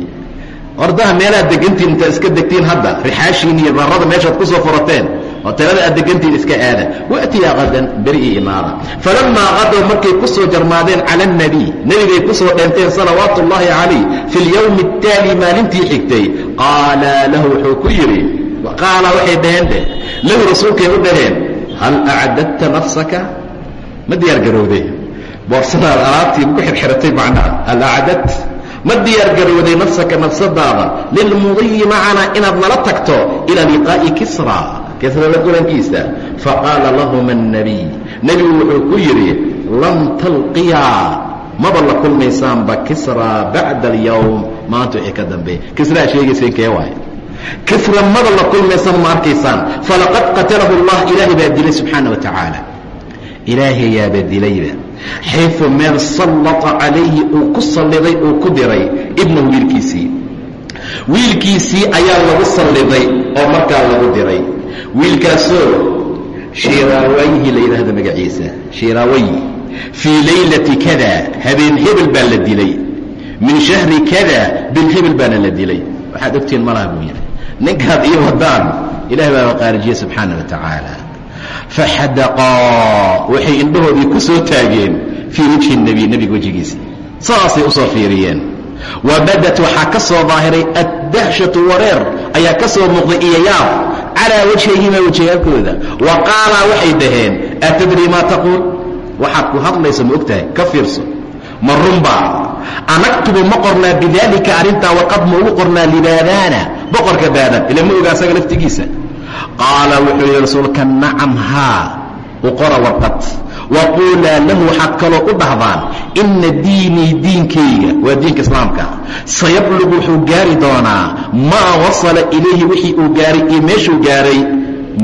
Ordaha meelaad degantihin intaad iska degtiin hadda rixaashiin iyo rarada meeshaad ku soo furateen hoteelada aad degantihin iska aada. Wa'tiyaa qadan beri ii imaada falammaa qadow markay ku soo jarmaadeen cala alnebiy nebigay ku soo dheenteen salawaatu ullaahi calayh fi lyowmi attaali maalintii xigtay qaala lahu wuxuu ku yidhi qaala waxay dhaheen dheh lahu rasuulkay u dhaheen hal acdadta nafsaka? Ma diyaar garowday boorsadaad alaabtii ku xirxiratay macnaha. Hal acdadt ma diyaar garowday nafsaka nafsadaada. Lilmudiyi macanaa inaad nala tagto ilaa liqaa'i kisra. Kisra la kulankiisa faqaala lahuma الnabiy nebigu wuxuu ku yidhi lan talqiyaa maba la kulmaysaanba kisra bacda alyowm maanta wixii ka dambeeya kisraa sheegayseen kee waay kisra maba la kulmaysan ma arkaysaan falaqad qatalahu اllah ilaahay baa dilay subxaana wa tacaala ilaahay yaaba dilayba xayثu meel sallata calayhi uu ku salliday uu ku diray ibnahu wiilkiisii wiilkiisii ayaa lagu salliday oo markaa lagu diray wiilkaasoo shiiraawayhi la yidhaahdo magaciisa shiiraawayhi fii laylati kada habeen hebel baa la dilay min shahri kada bil hebel baana la dilay waxaad ogtihiin malaha buu yidhi ninkaad ii wadaan ilaah baaba qaarijiye subxaana wa tacaala. Faxadaqaa waxay indhahoodii ku soo taageen fii wajhi nebiy nebiga wejigiisa. Saasay u soo fiiriyeen. Wa badat waxaa ka soo daahiray addahshatu wareer ayaa ka soo muuqday iyo yaab. Calaa wajhayhima wajhiyaalkooda. Wa qaalaa waxay dhaheen atadri maa taquul? Waxaad ku hadlayso ma og ka fiirso ma runbaa anaktubu ma qornaa bidaalika arrintaa waqad ma ugu qornaa libaadaana boqorka baadan ila ma oga asaga laftigiisa. Qaala wuxuu yihi rasuulka nacam haa u qora warqad. Waquulaa lahu waxaad kaloo u dhahdaan inna diinii diinkayga waa diinka islaamka. Sayablugu wuxuu gaari doonaa maa wasala ilayhi wixii uu gaaray iyo meeshuu gaaray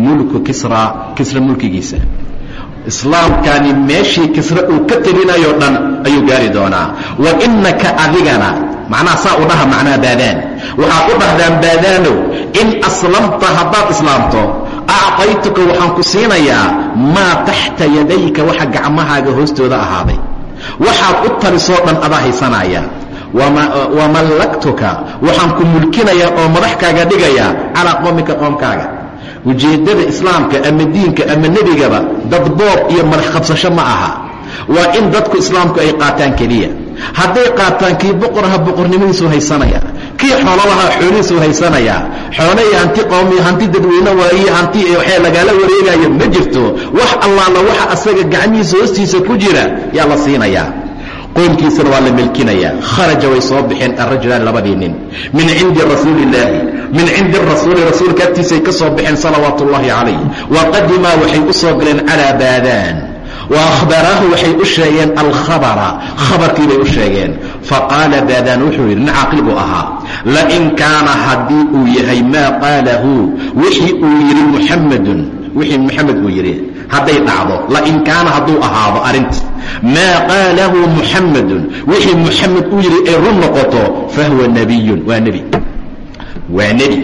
mulku kisra kisra mulkigiisa islaamkani meeshii kisre uu ka telinayo dhan ayuu gaari doonaa. Wa innaka adigana macnaha saa u dhaha macnaha baadaan. Waxaad u dhahdaan baadaanow in aslamta haddaad islaamto acطaytuka waxaan ku siinayaa maa taxta yadayka waxa gacmahaaga hoostooda ahaaday. Waxaad u talisoo dhan adaa haysanaya. Wamallaktuka waxaan ku mulkinayaa oo madaxkaaga dhigayaa calaa qoomika qoomkaaga ujeeddada islaamka ama diinka ama nebigaba dad boob iyo madax qabsasho ma aha. Waa in dadku islaamku ay qaataan keliya. Hadday qaataan kii boqoraha boqornimadiisu haysanaya kii xoololahaa xoolihiisu haysanayaa xoole iyo hanti qowmi hanti dadweyne waaye hanti waxay lagaala wareegaayo ma jirto. Wax allaala waxa asaga gacmihiisa hoostiisa ku jira yaa la siinayaa qoomkiisana waa la melkinayaa. Kharaja way soo baxeen arrajulaan labadii nin. Min cindi rasuuli illaahi min cindi rasuuli rasuulka agtiisay ka soo baxeen salawaatu ullaahi calayh wa qadimaa waxay u soo galeen calaa baadaan. Wa akhbaraahu waxay u sheegeen alkhabara. Khabarkii bay u sheegeen. Faqaala baadaan wuxuu yidhi nin caaqil buu ahaa. Lain kaana haddii uu yahay maa qaalahu wixii uu yidhi muxammadun wixii muxamed uu yidhi hadday dhacdo lain kaana hadduu ahaado arrinta maa qaalahu muxammadun wixii muxamed uu yidhi ay run noqoto fahuwa nebiyun waa nebi waa nebi.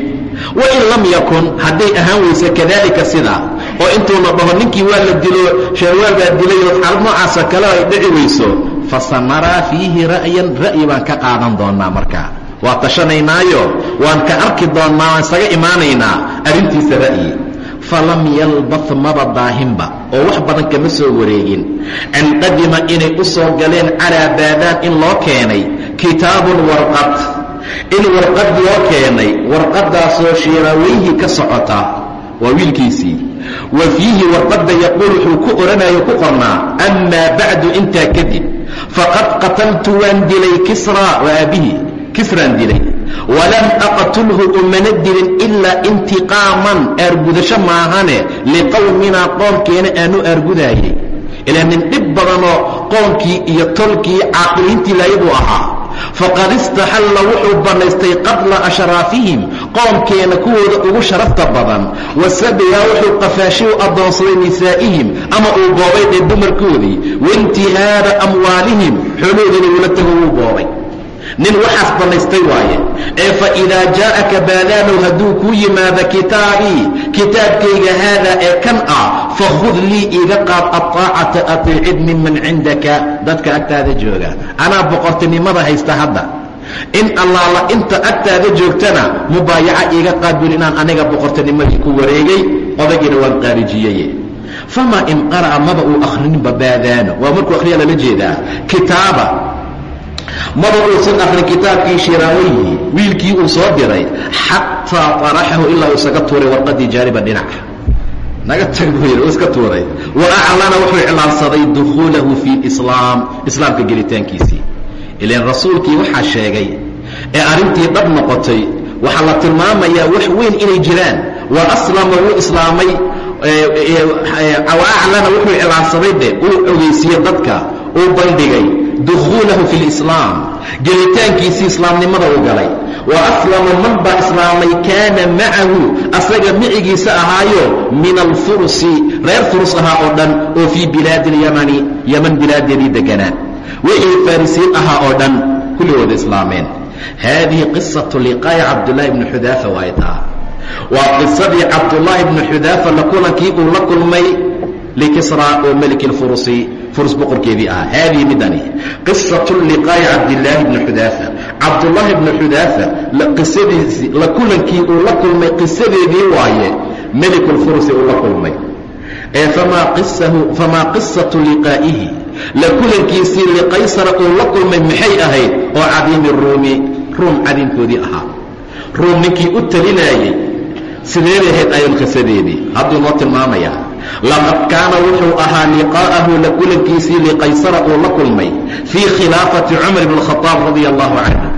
Wain lam yakun hadday ahaan weyse kadalika sidaa oo intuuna dhaho ninkii waa la dilo shawaal baa dilay oo xaalad noocaasa kale ay dhici weyso. Fasanaraa fiihi ra'yan ra'yi baan ka qaadan doonnaa markaa waa tashanaynaayo waan ka arki doonnaa waan isaga imaanaynaa. Arrintiisa ra'yi falam yalbath maba daahinba oo wax badan kama soo wareegin. An qadima inay u soo galeen calaa baadaan in loo keenay kitaabun warqad in warqad loo keenay warqaddaasoo shiiraaweyhi ka socota waa wiilkiisii. Wa fiihi warqadda yaquul wuxuu ku oranayo ku qornaa amaa bacdu intaa kadib faqad qataltu waan dilay kisra waa aabbihi kisraan dilay. Walam aqtulhu umana dilin ilaa intiqaaman aargudasho maahane liqowminaa qoomkeena aanu aargudaayay ilaa nin dhib badanoo qoomkii iyo tolkii caaqiliintii laaya buu ahaa faqad istaxalla wuxuu bannaystay qatla ashraafihim qoomkeena kuwooda ugu sharafta badan. Wasabiyaa wuxuu qafaashay u addoonsaday nisaa'ihim ama uu boobay dhee dumarkoodii. Waintihaaba amwaalihim xoolahoodina uula tago wuu boobay nin waxaas bannaystay waaye ee fa idaa jaa'aka baadaanow hadduu kuu yimaado kitaabii kitaabkayga haadaa ee kan ah fakhud lii iga qaad aطaacata atiicid miman cindaka dadka agtaada jooga. Anaa boqortinimada haysta hadda. In allaala inta agtaada joogtana mubaayaca iiga qaad buri inaan aniga boqortinimadii ku wareegay odagiina waan qaarijiyeye famaa in qara'a maba uu akhrininba baadaano. Waa markuu akhriya lala jeedaa. Kitaaba maba uusan akrin kitaabkii shiraawayhi wiilkii uu soo diray xataa طaraxahu ilaa uu isaga tuuray warqadii jaaniba dhinaca naga tag buu iska tuuray. Wa aclana wuxuu iclaansaday dukhuulahu fi islaam islaamka gelitaankiisii. Ilan rasuulkii waxaa sheegay ee arrintii dhab noqotay waxaa la tilmaamayaa wax weyn inay jiraan. Wa aslama wuu islaamay aclana wuxuu iclaansaday de uu ogeysiiyey dadka uu bandhigay dukhuulahu fi lislaam gelitaankiisii islaamnimada uu galay wa aslama man baa islaamay kaana macahu asaga micigiisa ahaayo min alfurusi reer furus ahaa oo dhan oo fii bilaadi اlyamani yaman bilaadeedii deganaa wixii farisiin ahaa oo dhan kulligooda islaameen haadihi qisatu liqaa'i cabdullaahi bni xudaafa waay taa waa qisadii cabdullaahi bni xudaafa la kulankii uu la kulmay likisra oo meliki furus boqorkeedii ahaa. Haadihi midani qisatu liqaa'i cabdillaahi bni xudaafa cabdullaahi bni xudaafa qisadiisii la kulankii uu la kulmay qisadeedii waaye meliku lfurusi uu la kulmay. Ee famaa qisatu liqaa'ihi la kulankiisii liqaysara uu la kulmay maxay ahayd? Oo cadiimi ruumi ruum cadiimkoodii ahaa. Ruum ninkii u talinaayey sideeday ahayd ayun qisadeedii hadduu noo tilmaamayaa laqad kaana wuxuu ahaa liqaa'ahu la kulankiisii liqaysara uu la kulmay fii khilaafati cumar bn khaaab radia allahu canhu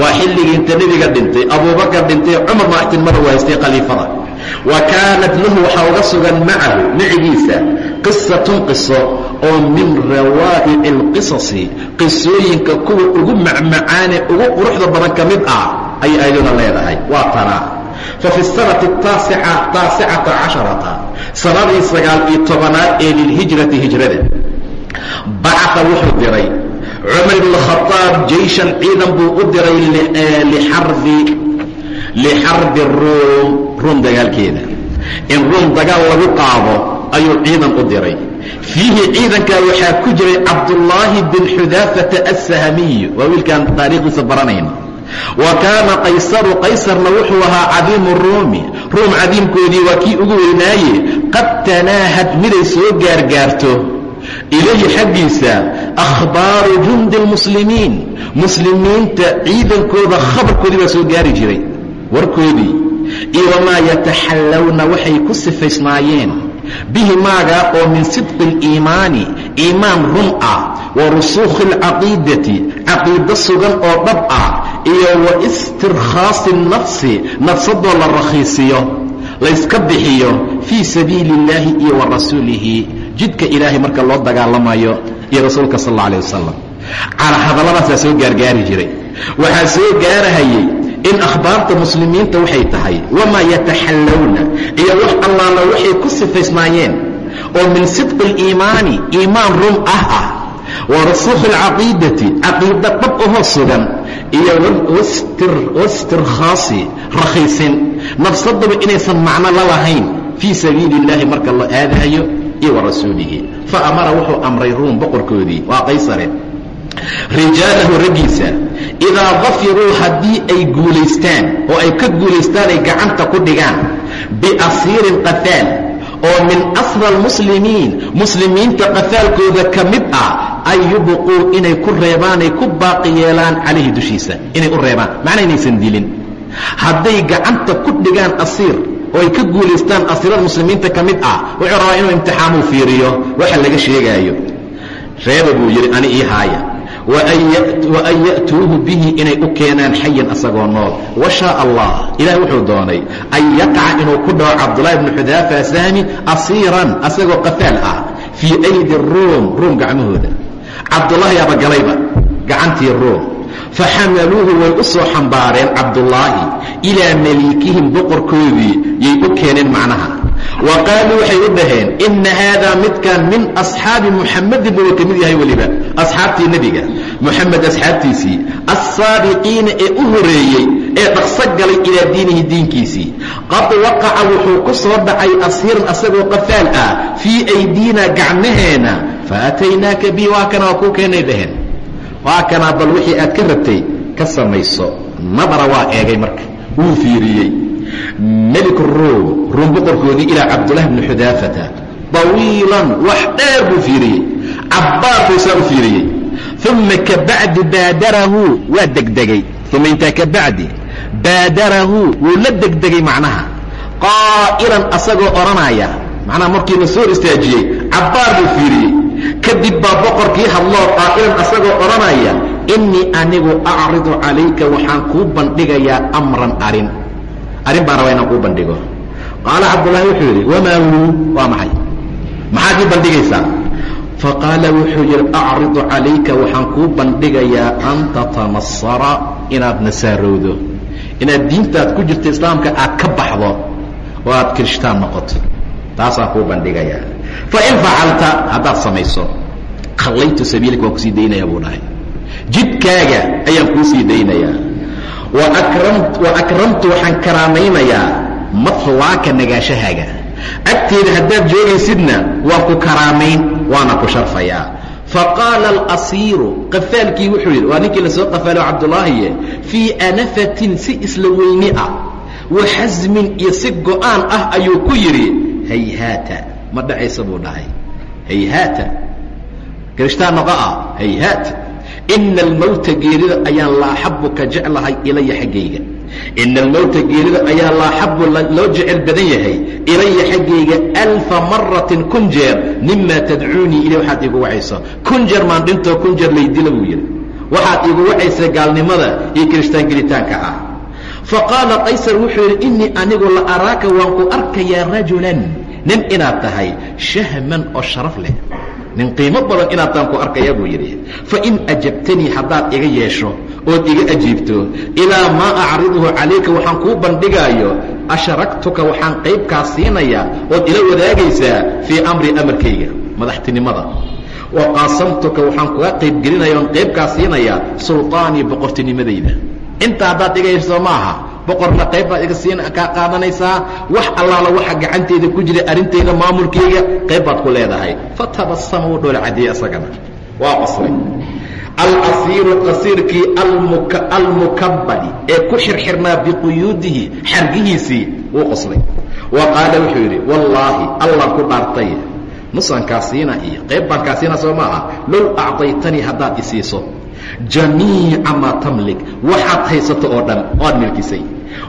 waa xilligii inta nebiga dhintay abuubakar dhintay cumar maaxtinmada u haystay khaliifada wa kaanat lahu waxaa uga sugan macahu macigiisa qisatun qiso oo min rawaa'ici alqisasi qisooyinka kuwa ugu macmacaane ugu quruxda badan ka mid ah ayay ayaduna leedahay waa tanaa fafi sanati taasicata casharata sanadii sagaal iyo tobanaad ee lilhijrati hijrada bacaa wuxuu diray cumar ibn khaaab jeyshan ciidan buu u diray lixarbi ruum ruum dagaalkeeda. In ruum dagaal lagu qaado ayuu ciidan u diray. Fiihi ciidankaa waxaa ku jiray cabdullaahi bin xudaafata assahamiy waa wiilkaan taariikhdiisa baranayna wa kaana qaysaru qaysarna wuxuu ahaa cadiimu ruumi ruum cadiimkoodii waa kii ugu weynaaye qad tanaahad miday soo gaargaarto ilayhi xaggiisa akhbaaru jundi lmuslimiin muslimiinta ciidankooda khabarkoodii baa soo gaari jiray warkoodii iyo wamaa yataxallawna waxay ku sifaysnaayeen bihi maagaa oo min sidqi اliimaani iimaan run ah wa rusuukhi اlcaqiidati caqiido sugan oo dhab ah iyo wa istirkhaasi الnafsi nafsadoo la rakhiisiyo layska bixiyo fii sabiili اllaahi iyo wa rasuulihi jidka ilaahay marka loo dagaalamayo iyo rasuulka sal اlla alيه wasalam hadalladaasaa soo gaargaari jiray waxaa soo gaarahayey in akhbaarta muslimiinta waxay tahay wamaa yataxallowna iyo wax allaala waxay ku sifaysnaayeen oo min sidqi اliimaani iimaan run ah ah wa rasuukhi اlcaqiidati caqiida dhab ahoo sugan iyo wastirkhaasi rakhiisin nafsaduba inaysan macno la lahayn. Fii sabiili اllahi marka la aadahayo iyo wa rasuulihi fa amara wuxuu amray ruum boqorkoodii waa qaysare. Rijaalahu raggiisa idaa dafiruu haddii ay guulaystaan oo ay ka guulaystaan ay gacanta ku dhigaan biasiirin qafaal oo min asra almuslimiin muslimiinta qafaalkooda ka mid ah an yubquu inay ku reebaanay ku baaqi yeelaan calayhi dushiisa. Inay u reebaan. Macnaa inaysan dilin. Hadday gacanta ku dhigaan asiir oo ay ka guulaystaan asiirada muslimiinta ka mid ah wuxuu rabaa inuu imtixaamuu fiiriyo waxa laga sheegaayo. Reeba buu yidhi ani ii waan ya'tuuhu bihi inay u keenaan xayan asagoo nool washaa allah ilaah wuxuu doonay an yaqaca inuu ku dhaco cabdulahi bnu xudaafa sahmi asiiran asagoo qafaal ah fii aydi ruum ruum gacmahooda cabdulaahi abagalayba gacantii ruum faxamaluuhu way u soo xambaareen cabdullaahi ilaa maliikihim boqorkoodii yay u keeneen macnaha wa qaaluu waxay u dhaheen inna haadaa midkan min asxaabi muxamadin buu ka mid yahay weliba asxaabtii nebiga muxamed asxaabtiisii assaabiqiina ee u horeeyey ee dhaqso galay ilaa diinihi diinkiisii qad waqaca wuxuu ku soo dhacay asiiran asagoo qafaal ah fii aydiina gacmaheena faataynaaka bi waa kana waa kuu keenay dhaheen waa kanaa bal wixii aad ka rabtay ka samayso nadara waa eegay marka. Wuu fiiriyey. Melik ruum ruum boqorkoodii ilaa cabdulahi bni xudaafata طawiilan wax dheer buu fiiriyey. Cabbaar buu saa u fiiriyey uma kabacdi baadarahu waa degdegay. Uma intaa kabacdi baadarahu wuu la degdegay macnaha. Qaa'ilan asagoo odhanaya macnaha markii la soo istaajiyey cabbaar buu fiiriyey kadib baa boqorkii hadloo qaa'ilan asagoo odhanaya innii anigu acridu calayka waxaan kuu bandhigayaa amran arrin. Arrin baan rabaa inaan kuu bandhigo. Qaala cabdullaahi wuxuu yidhi wamaa huu waa maxay? Maxaad ii bandhigaysaa? Faqaala wuxuu yidhi acridu calayka waxaan kuu bandhigayaa an tatanasara inaad nasaarowdo. Inaad diintaad ku jirta islaamka aad ka baxdo oo aad kirishtaan noqoto. Taasaan kuu bandhigayaa fain facalta haddaad samayso khallaytu sabiilaka waan ku sii daynaya buu dhahay jidkaaga ayaan kuu sii daynayaa. Wa akramtu waxaan karaamaynayaa mahwaaka nagaashahaaga. Agteeda haddaad joogaysidna waan ku karaamayn waana ku sharfayaa. Faqaala alasiiru qafaalkii wuxuu yidhi waa ninkii la soo qafaalo cabdulaahiye fii anafatin si isla weyni ah wa xasmin iyo si go'aan ah ayuu ku yidhi hayhaata ma dhacaysa buu dhahay. Hayhaata kirishtaan noqo ah hayhaata ina almowta geerida ayaan laaxabu ka jeclahay ilaya xaggayga. Ina almowta geerida ayaa laaxabu loo jecel badan yahay ilaya xaggayga alfa maratin kun jeer mima tadcuunii ilay waxaad iigu wacayso kun jeer maan dhintoo kun jeer laydila buu yidhi. Waxaad iigu wacaysa gaalnimada iyo kirishtaan gelitaanka ah. Faqaala qaysar wuxuu yidhi innii anigu la araaka waan ku arkayaa rajulan nin inaad tahay shahman oo sharaf leh. Nin qiimo badan inaad taan ku arkayaa buu yidhi fain ajabtanii haddaad iga yeesho ood iga ajiibto ilaa maa acriduhu calayka waxaan kuu bandhigaayo asharaktuka waxaan qaybkaa siinayaa ood ila wadaagaysaa fii amri amarkayga. Madaxtinimada wa qaasamtuka waxaan kuga qaybgelinaya oon qaybkaa siinayaa sulطaanii boqortinimadayda inta haddaad iga yeesho ma aha boqorna qayb baad iga siin kaa qaadanaysaa wax allaala waxa gacanteeda ku jira arrinteyda maamulkayga qayb baad ku leedahay. Fatabasama wuu dhoola cadeeyey isagana waa qoslay alcasiiru qasiirkii almukabbali ee ku xirxirnaa biquyuudihi xargihiisii wuu qoslay wa qaala wuxuu yidhi wallaahi allah ku dhaartay. Nusaan kaa siina iyo qayb baan kaa siina soo maaha. Low acdaytanii haddaad isiiso jamiica maa tamlik. Waxaad haysato oo dhan oad milkisay.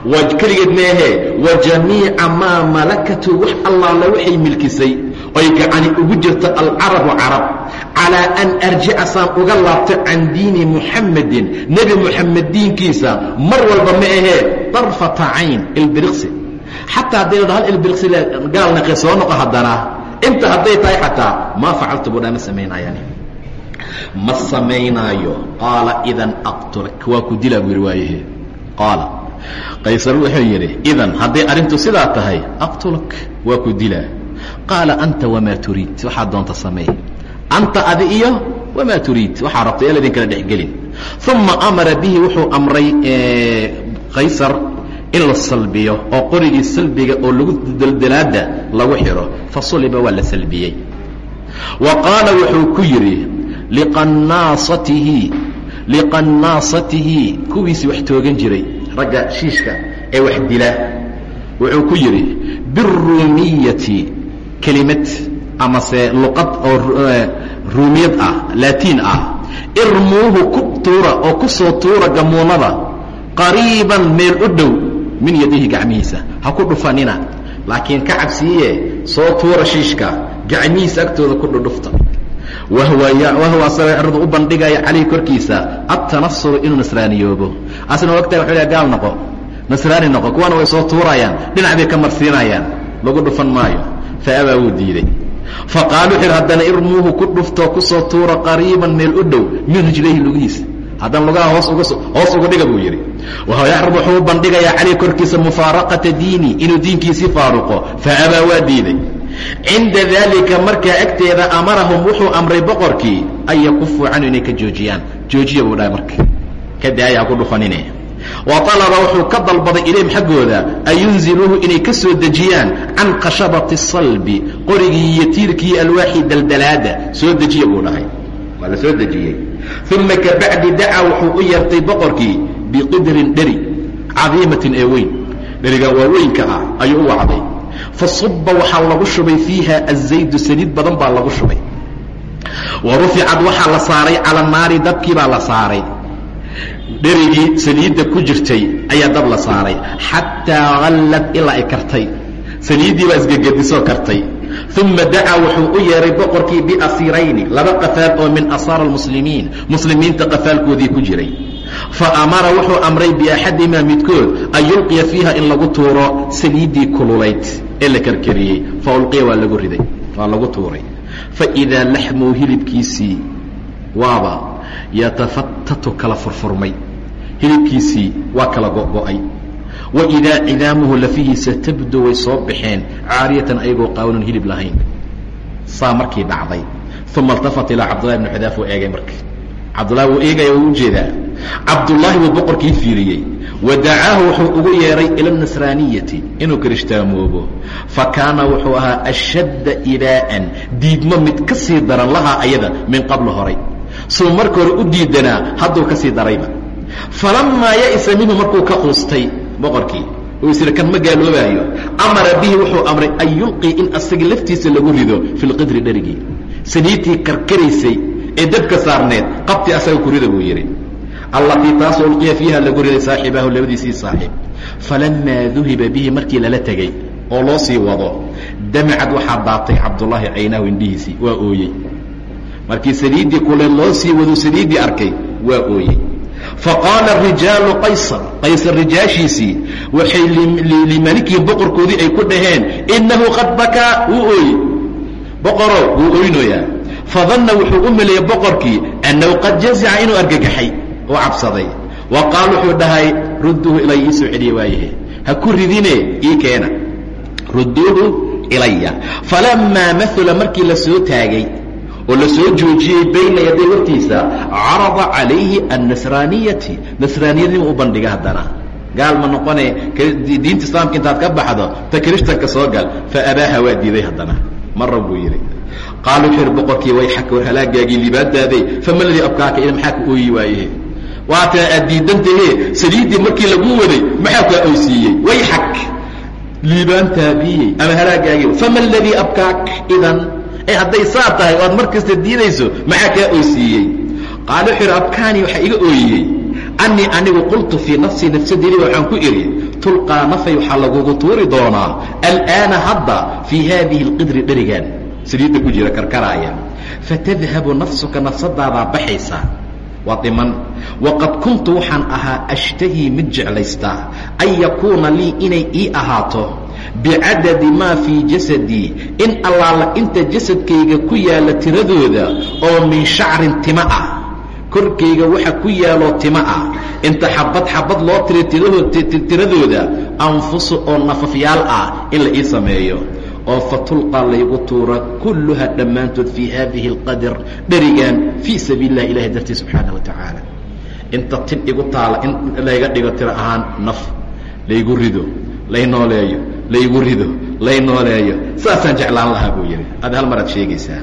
Wa keligeed meehee wa jamiica maa malakatu wax allaala waxay milkisay. Oy gacani ugu jirto alcarabu carab calaa an arjica saan uga laabto can diini muxamedin nebi muxamed diinkiisa mar walba ma ahee darfata cayn ilbiriqsi. Xataa hadday hal ilbiriqsi gaalnaqe soo noqo haddana. Inta hadday tahay xataa maa facaltu budhaa ma samaynayaan ma samaynaayo? Qaala idan aqtulak waa ku dilaa buu yidhi waayahe. Qaala. Qaysar wuxuu yidhi idan hadday arrintu sidaa tahay aqtulak waa ku dilaa. Qaala anta wamaa turiid? Waxaad doonta sameey anta adi iyo wamaa turiid? Waxaa rabta eel idinkala dhexgelin uma amara bihi wuxuu amray qaysar in la salbiyo oo qorigii salbiga oo lagu deldelaada lagu xidho fasuliba waa la salbiyey. Wa qaala wuxuu ku yidhi liqannaasatihi kuwiisii wax toogan jiray ragga shiishka ee wax dila wuxuu ku yidhi biruumiyati kelimad amase luqad oo ruumiyad ah laatiin ah. Irmuuhu ku tuura oo ku soo tuura gamuunada qariiban meel u dhow min yadihi gacmihiisa. Ha ku dhufanina laakiin ka cabsiiye soo tuura shiishka gacmihiisa agtooda ku dhudhufta wahwa asaga cirdu u bandhigaya calayhi korkiisa atanasuru inuu nasraaniyoobo asna ogtahay wuxuu leh gaal noqo nasraani noqo kuwana way soo tuurayaan dhinac bay ka marsiinayaan lagu dhufan maayo fa abaa wuu diiday faqaalu wuxu yidhi haddana irmuuhu ku dhuftoo ku soo tuura qariiban meel u dhow min rijlayhi lugihiisa haddana lugaha hoos hoos uga dhiga buu yidhi yaxrum wuxuu u bandhigayaa calayhi korkiisa mufaaraqata diini inuu diinkiisii faaruqo fa abaa waa diiday cinda daalika markaa agteeda amarahum wuxuu amray boqorkii an yakufuu canhu inay ka joojiyaan. Joojiya buu dhahay marka. Ka daaya ha ku dhufanine wa alaba wuxuu ka dalbaday ilayhim xaggooda an yunziluuhu inay ka soo dejiyaan can khashabati salbi qorigii iyo tiirkii alwaaxi daldalaada. Soo dejiya buu dhahay. Waa la soo dejiyey. Uma kabacdi dacaa wuxuu u yeertay boqorkii biqidrin dheri cadiimatin ee weyn. Dheriga waa weynka ah ayuu u wacday fasuba waxaa lagu shubay fiiha azaydu saliid badan baa lagu shubay. Wa ruficad waxaa la saaray cala naari dabkii baa la saaray. Dherigii saliidda ku jirtay ayaa dab la saaray xataa hallad ilaa ay kartay. Saliiddii baa isgegedisoo kartay. Uma dacaa wuxuu u yeehay boqorkii biasirayni laba qafaal oo min asaara almuslimiin. Muslimiinta qafaalkoodii ku jiray fa amara wuxuu amray biaxadimaa midkood an yulqiya fiiha in lagu tuuro saliiddii kululayd ee la karkariyey. Fa ulqiya waa lagu riday waa lagu tuuray. Faidaa laxmuhu hilibkiisii waaba yatafatatu kala furfurmay. Hilibkiisii waa kala go'go'ay. Waidaa cidaamuhu lafihiisa tabdu way soo baxeen caariyatan ayagoo qaawanan hilib lahayn. Saa markii dhacday uma iltafat ilaa cabdullahi bni xudaaf uu eegay marka cabdullahi wuu eegaya wuu u jeedaa. Cabdullaahi buu boqorkii fiiriyey. Wa dacaahu wuxuu ugu yeedhay ila nasraaniyati inuu kirishtaamoobo. Fa kaana wuxuu ahaa ashadda ilaa'an diidmo mid ka sii daran lahaa ayada min qabla horay. Suu marka hore u diidanaa hadduu ka sii darayba. Falammaa ya'isa minhu markuu ka quustay boqorkii uu isiri kan ma gaaloobaayo amara bihi wuxuu amray an yulqii in asaga laftiisa lagu rido fi lqidri dherigii saliidtii karkaraysay ee dabka saarneed qabti asaga ku rida buu yidhi. Allatii taasoo ulqiya fiiha lagu riday saaxibaahu labadiisii saaxiib falamaa duhiba bihi markii lala tegey oo loo sii wado damacad waxaa daatay cabdullaahi caynaahu indhihiisii waa ooyey. Markii saliiddii kuleed loo sii wadu saliiddii arkay waa ooyey. Faqaala rijaalu qaysar qaysar rijaashiisii waxay limalikii boqorkoodii ay ku dhaheen innahu qad bakaa wuu ooye boqorow wuu oynoyaa fadanna wuxuu u meleeyey boqorkii annahu qad jazica inuu argagaxay oo cabsaday wa qaal wuxuu dhahay rudduuhu ilay ii soo celiye waayahe ha ku ridine ii keena rudduuhu ilaya falammaa maula markii la taagay oo la joojiyey bayna yaday hortiisa carada calayhi annasraaniyati nasraaniyadnima u bandhiga haddana gaal ma noqone diinta islaamka intaad ka baxdo ta kirishtanka soo gal fa abaaha waa diiday haddana mara buu yidhi qaal wuxuu yidhi boqorkii way xaka war halaagaagii libaadaaday fama ladii abkaaka ina maxaa ka ooyi waayehe waatan aad diidantahe saliiddii markii lagu waday maxaa kaa oysiiyey way xag liibaantaabiyey ama halaagaagii fama aladii abkaak idan ee hadday saa tahay oo aad mar kasta diidayso maxaa kaa oysiiyey qaal wuxuu yidhi abkaanii waxaa iga ooyiyey annii anigu qultu fii nafsii nafsadeediba waxaan ku idhi tulqaa nafay waxaa lagugu tuuri doonaa al'aana hadda fii haadihi alqidri dherigan saliidda ku jira karkaraaya fatadhabu nafsuka nafsadaadaa baxaysa. Waa dhiman. Waqad kuntu waxaan ahaa ashtahii mid jeclaystaa an yakuuna lii inay ii ahaato bicadadi maa fii jasadii. In allaala inta jasadkayga ku yaalla tiradooda oo min shacrin tima ah. Korkayga waxa ku yaaloo tima ah. Inta xabad xabad loo tira tiradooda anfusu oo nafafyaal ah in la ii sameeyo oo fatulqaa laygu tuura kulluha dhammaantood fii haadihi alqadr dherigan fii sabiili lah ilahi dartii subxaana wa tacaala. Inta tin igu taala in layga dhigo tiro ahaan naf laygu rido lay nooleeyo laygu rido lay nooleeyo saasaan jeclaan lahaa buu yidhi. Ad hal maraad sheegaysaa.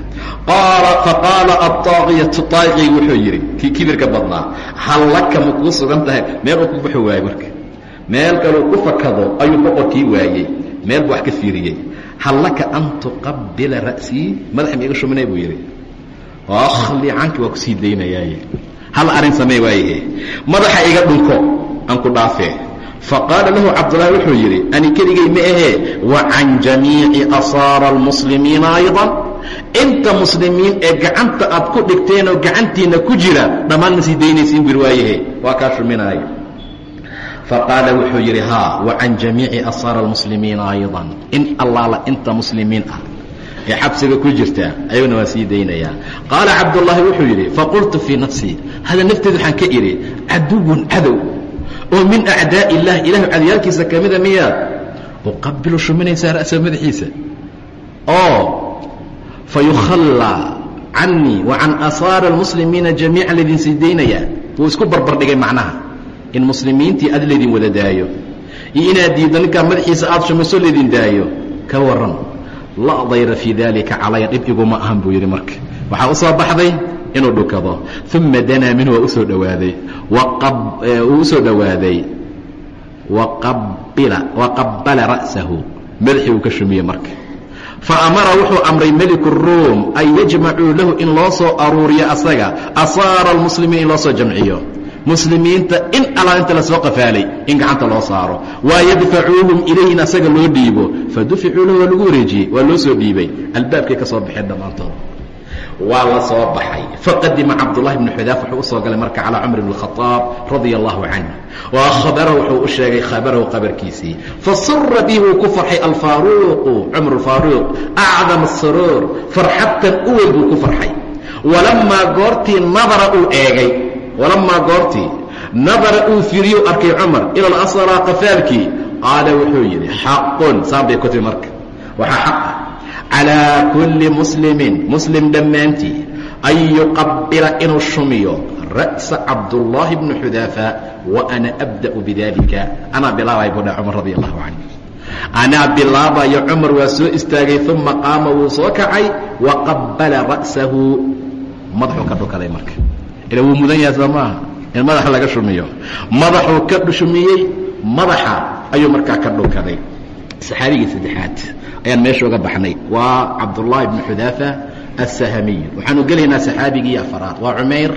Qaala faqaala aطaaqiyatu طaaqiy wuxuu yidhi kii kibirka badnaa hal laka ma kuu sugan tahay meel ku baxo waaye marka. Meel kaluu ku fakado ayuu boqorkii waayey. Meel buu wax ka fiiriyey hal laka an tuqabila ra'sii madaxa ma iga shuminay buu yidhi. Akhli canki waa ku sii daynayaaye. Hal arrin samey waayahe madaxa iga dhunko aan ku dhaafee faqaala lahu cabdullaahi wuxuu yidhi ani keligay ma ahee wa can jamiici asaara almuslimiina aydan. Inta muslimiin ee gacanta aad ku dhigteen oo gacantiinna ku jira dhammaan ma sii daynaysiin bur waayahe waa kaa shuminaayo faqaala wuxuu yidhi haa wa can jamiici asaara almuslimiina aydan in allaala inta muslimiin ah ee xabsiga ku jirta ayaguna waa sii daynayaa qaala cabdullaahi wuxuu yidhi faqultu fii nafsii hada nafteed waxaan ka idhi caduwun cadow oo min acdaa'i illah ilahu cadiyaalkiisa ka mida miyaad uqabilu shuminaysaa ra'sa madaxiisa oo fa yukhallaa canii wa can asaara almuslimiina jamiican laydin sii daynayaa wuu isku barbardhigay macnaha in muslimiintii aad laydin wada daayo iyo inaad diiddo ninkaa madaxiisa aad shumayso laydin daayo ka warran la dayra fii daalika calaya dhib iguma ahan buu yidhi marka. Waxaa u baxday inuu dhukado uma danaa minhu waa u soo dhowaaday uu u soo dhowaaday waqabala ra'sahu madaxii uu ka shumiyey marka. Faamara wuxuu amray meliku ruum an yajmacuu lahu in loo soo aruuriyo asaga asaara almuslimiin in loo soo jamciyo muslimiinta in allaa inta la soo qafaalay in gacanta loo saaro. Waa yadfacuuhum ilayhin asaga loo dhiibo. Faduficuu lahu waa lagu wareejiyey waa loo soo dhiibay. Albaabkay ka soo baxeen dhammaantood. Waa la soo baxay. Faqadima cabdullahi bnu xudaaf wuxuu u galay marka calaa cumar bn radia allahu canh wa akhbarahu wuxuu u sheegay khabarahu qabarkiisii fasura bihi wuu ku farxay alfaaruuqu cumar faaruuq acdam saruur farxadtan u weyn buu ku farxay. Walamaa goortii nadara uu eegay walamaa goortii nadara uu fiiriyu arkay cumar ila alasraa qafaalkii qaala wuxuu yidhi xaqun saan bay ku timi marka. Waxaa xaq ah. Calىa kulli muslimin muslim dhammaantii an yuqabila inuu shumiyo ra'sa cabdullaahi bni xudaafa wa ana abda'u bidalika anaa bilaabaya buu dha cumar radi allahu canh anaa bilaabayo cumar waa soo istaagay uma qaama wuu soo kacay wa qabala ra'sahu. Madaxuu ka dhukaday marka ila wuu mudan yahay soo maaha. In madaxa laga shumiyo. Madaxuu ka shumiyey madaxa ayuu markaa ka dhukaday. Saxaabigii saddexaad ayaan meesha uga baxnay. Waa cabdullaahi bnu xudaafa asahamiy waxaanu gelaynaa saxaabigii afaraad. Waa cumayr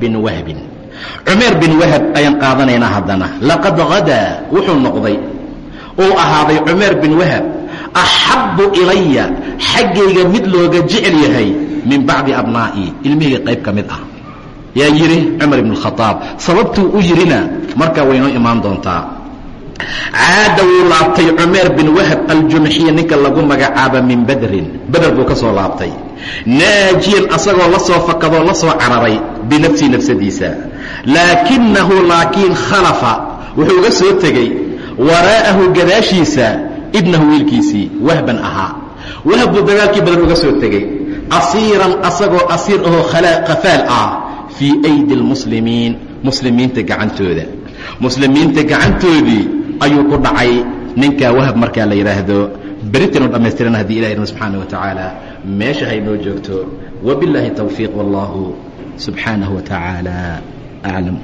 bin wahbin. Cumayr bin wahab ayaan qaadanaynaa haddana. Laqad hadaa wuxuu noqday. Uu ahaaday cumayr bin wahab axabbu ilaya xaggayga mid looga jecel yahay min bacdi abnaa'ii ilmihayga qayb ka mid ah yaa yidhi cumar ibn khaaab sababtuu u yidhina markaa waynoo imaan doontaa. Caada wuu laabtay cumeer bin wahab aljumxiya ninka lagu magacaaba min badrin. Beder buu ka soo laabtay. Naajiyan asagoo la soo fakadoo la soo cararay binafsihi nafsadiisa. Laakinahu laakiin khalafa wuxuu uga soo tegey waraa'ahu gadaashiisa ibnahu wiilkiisii wahban ahaa. Wahab buu dagaalkii badan uga soo tegey. Asiiran asagoo asiir ahoo qafaal ah fii aydi lmuslimiin muslimiinta gacantooda. Muslimiinta gacantoodii ayuu ku dhacay. Ninkaa wahab markaa la yidhaahdo beritanu dhammaystirana haddii ilah idmo subxaana wa tacaala meesha haynoo joogto. Wabilaahi towfiiq wallahu subxaanahu wa tacaala. Aclam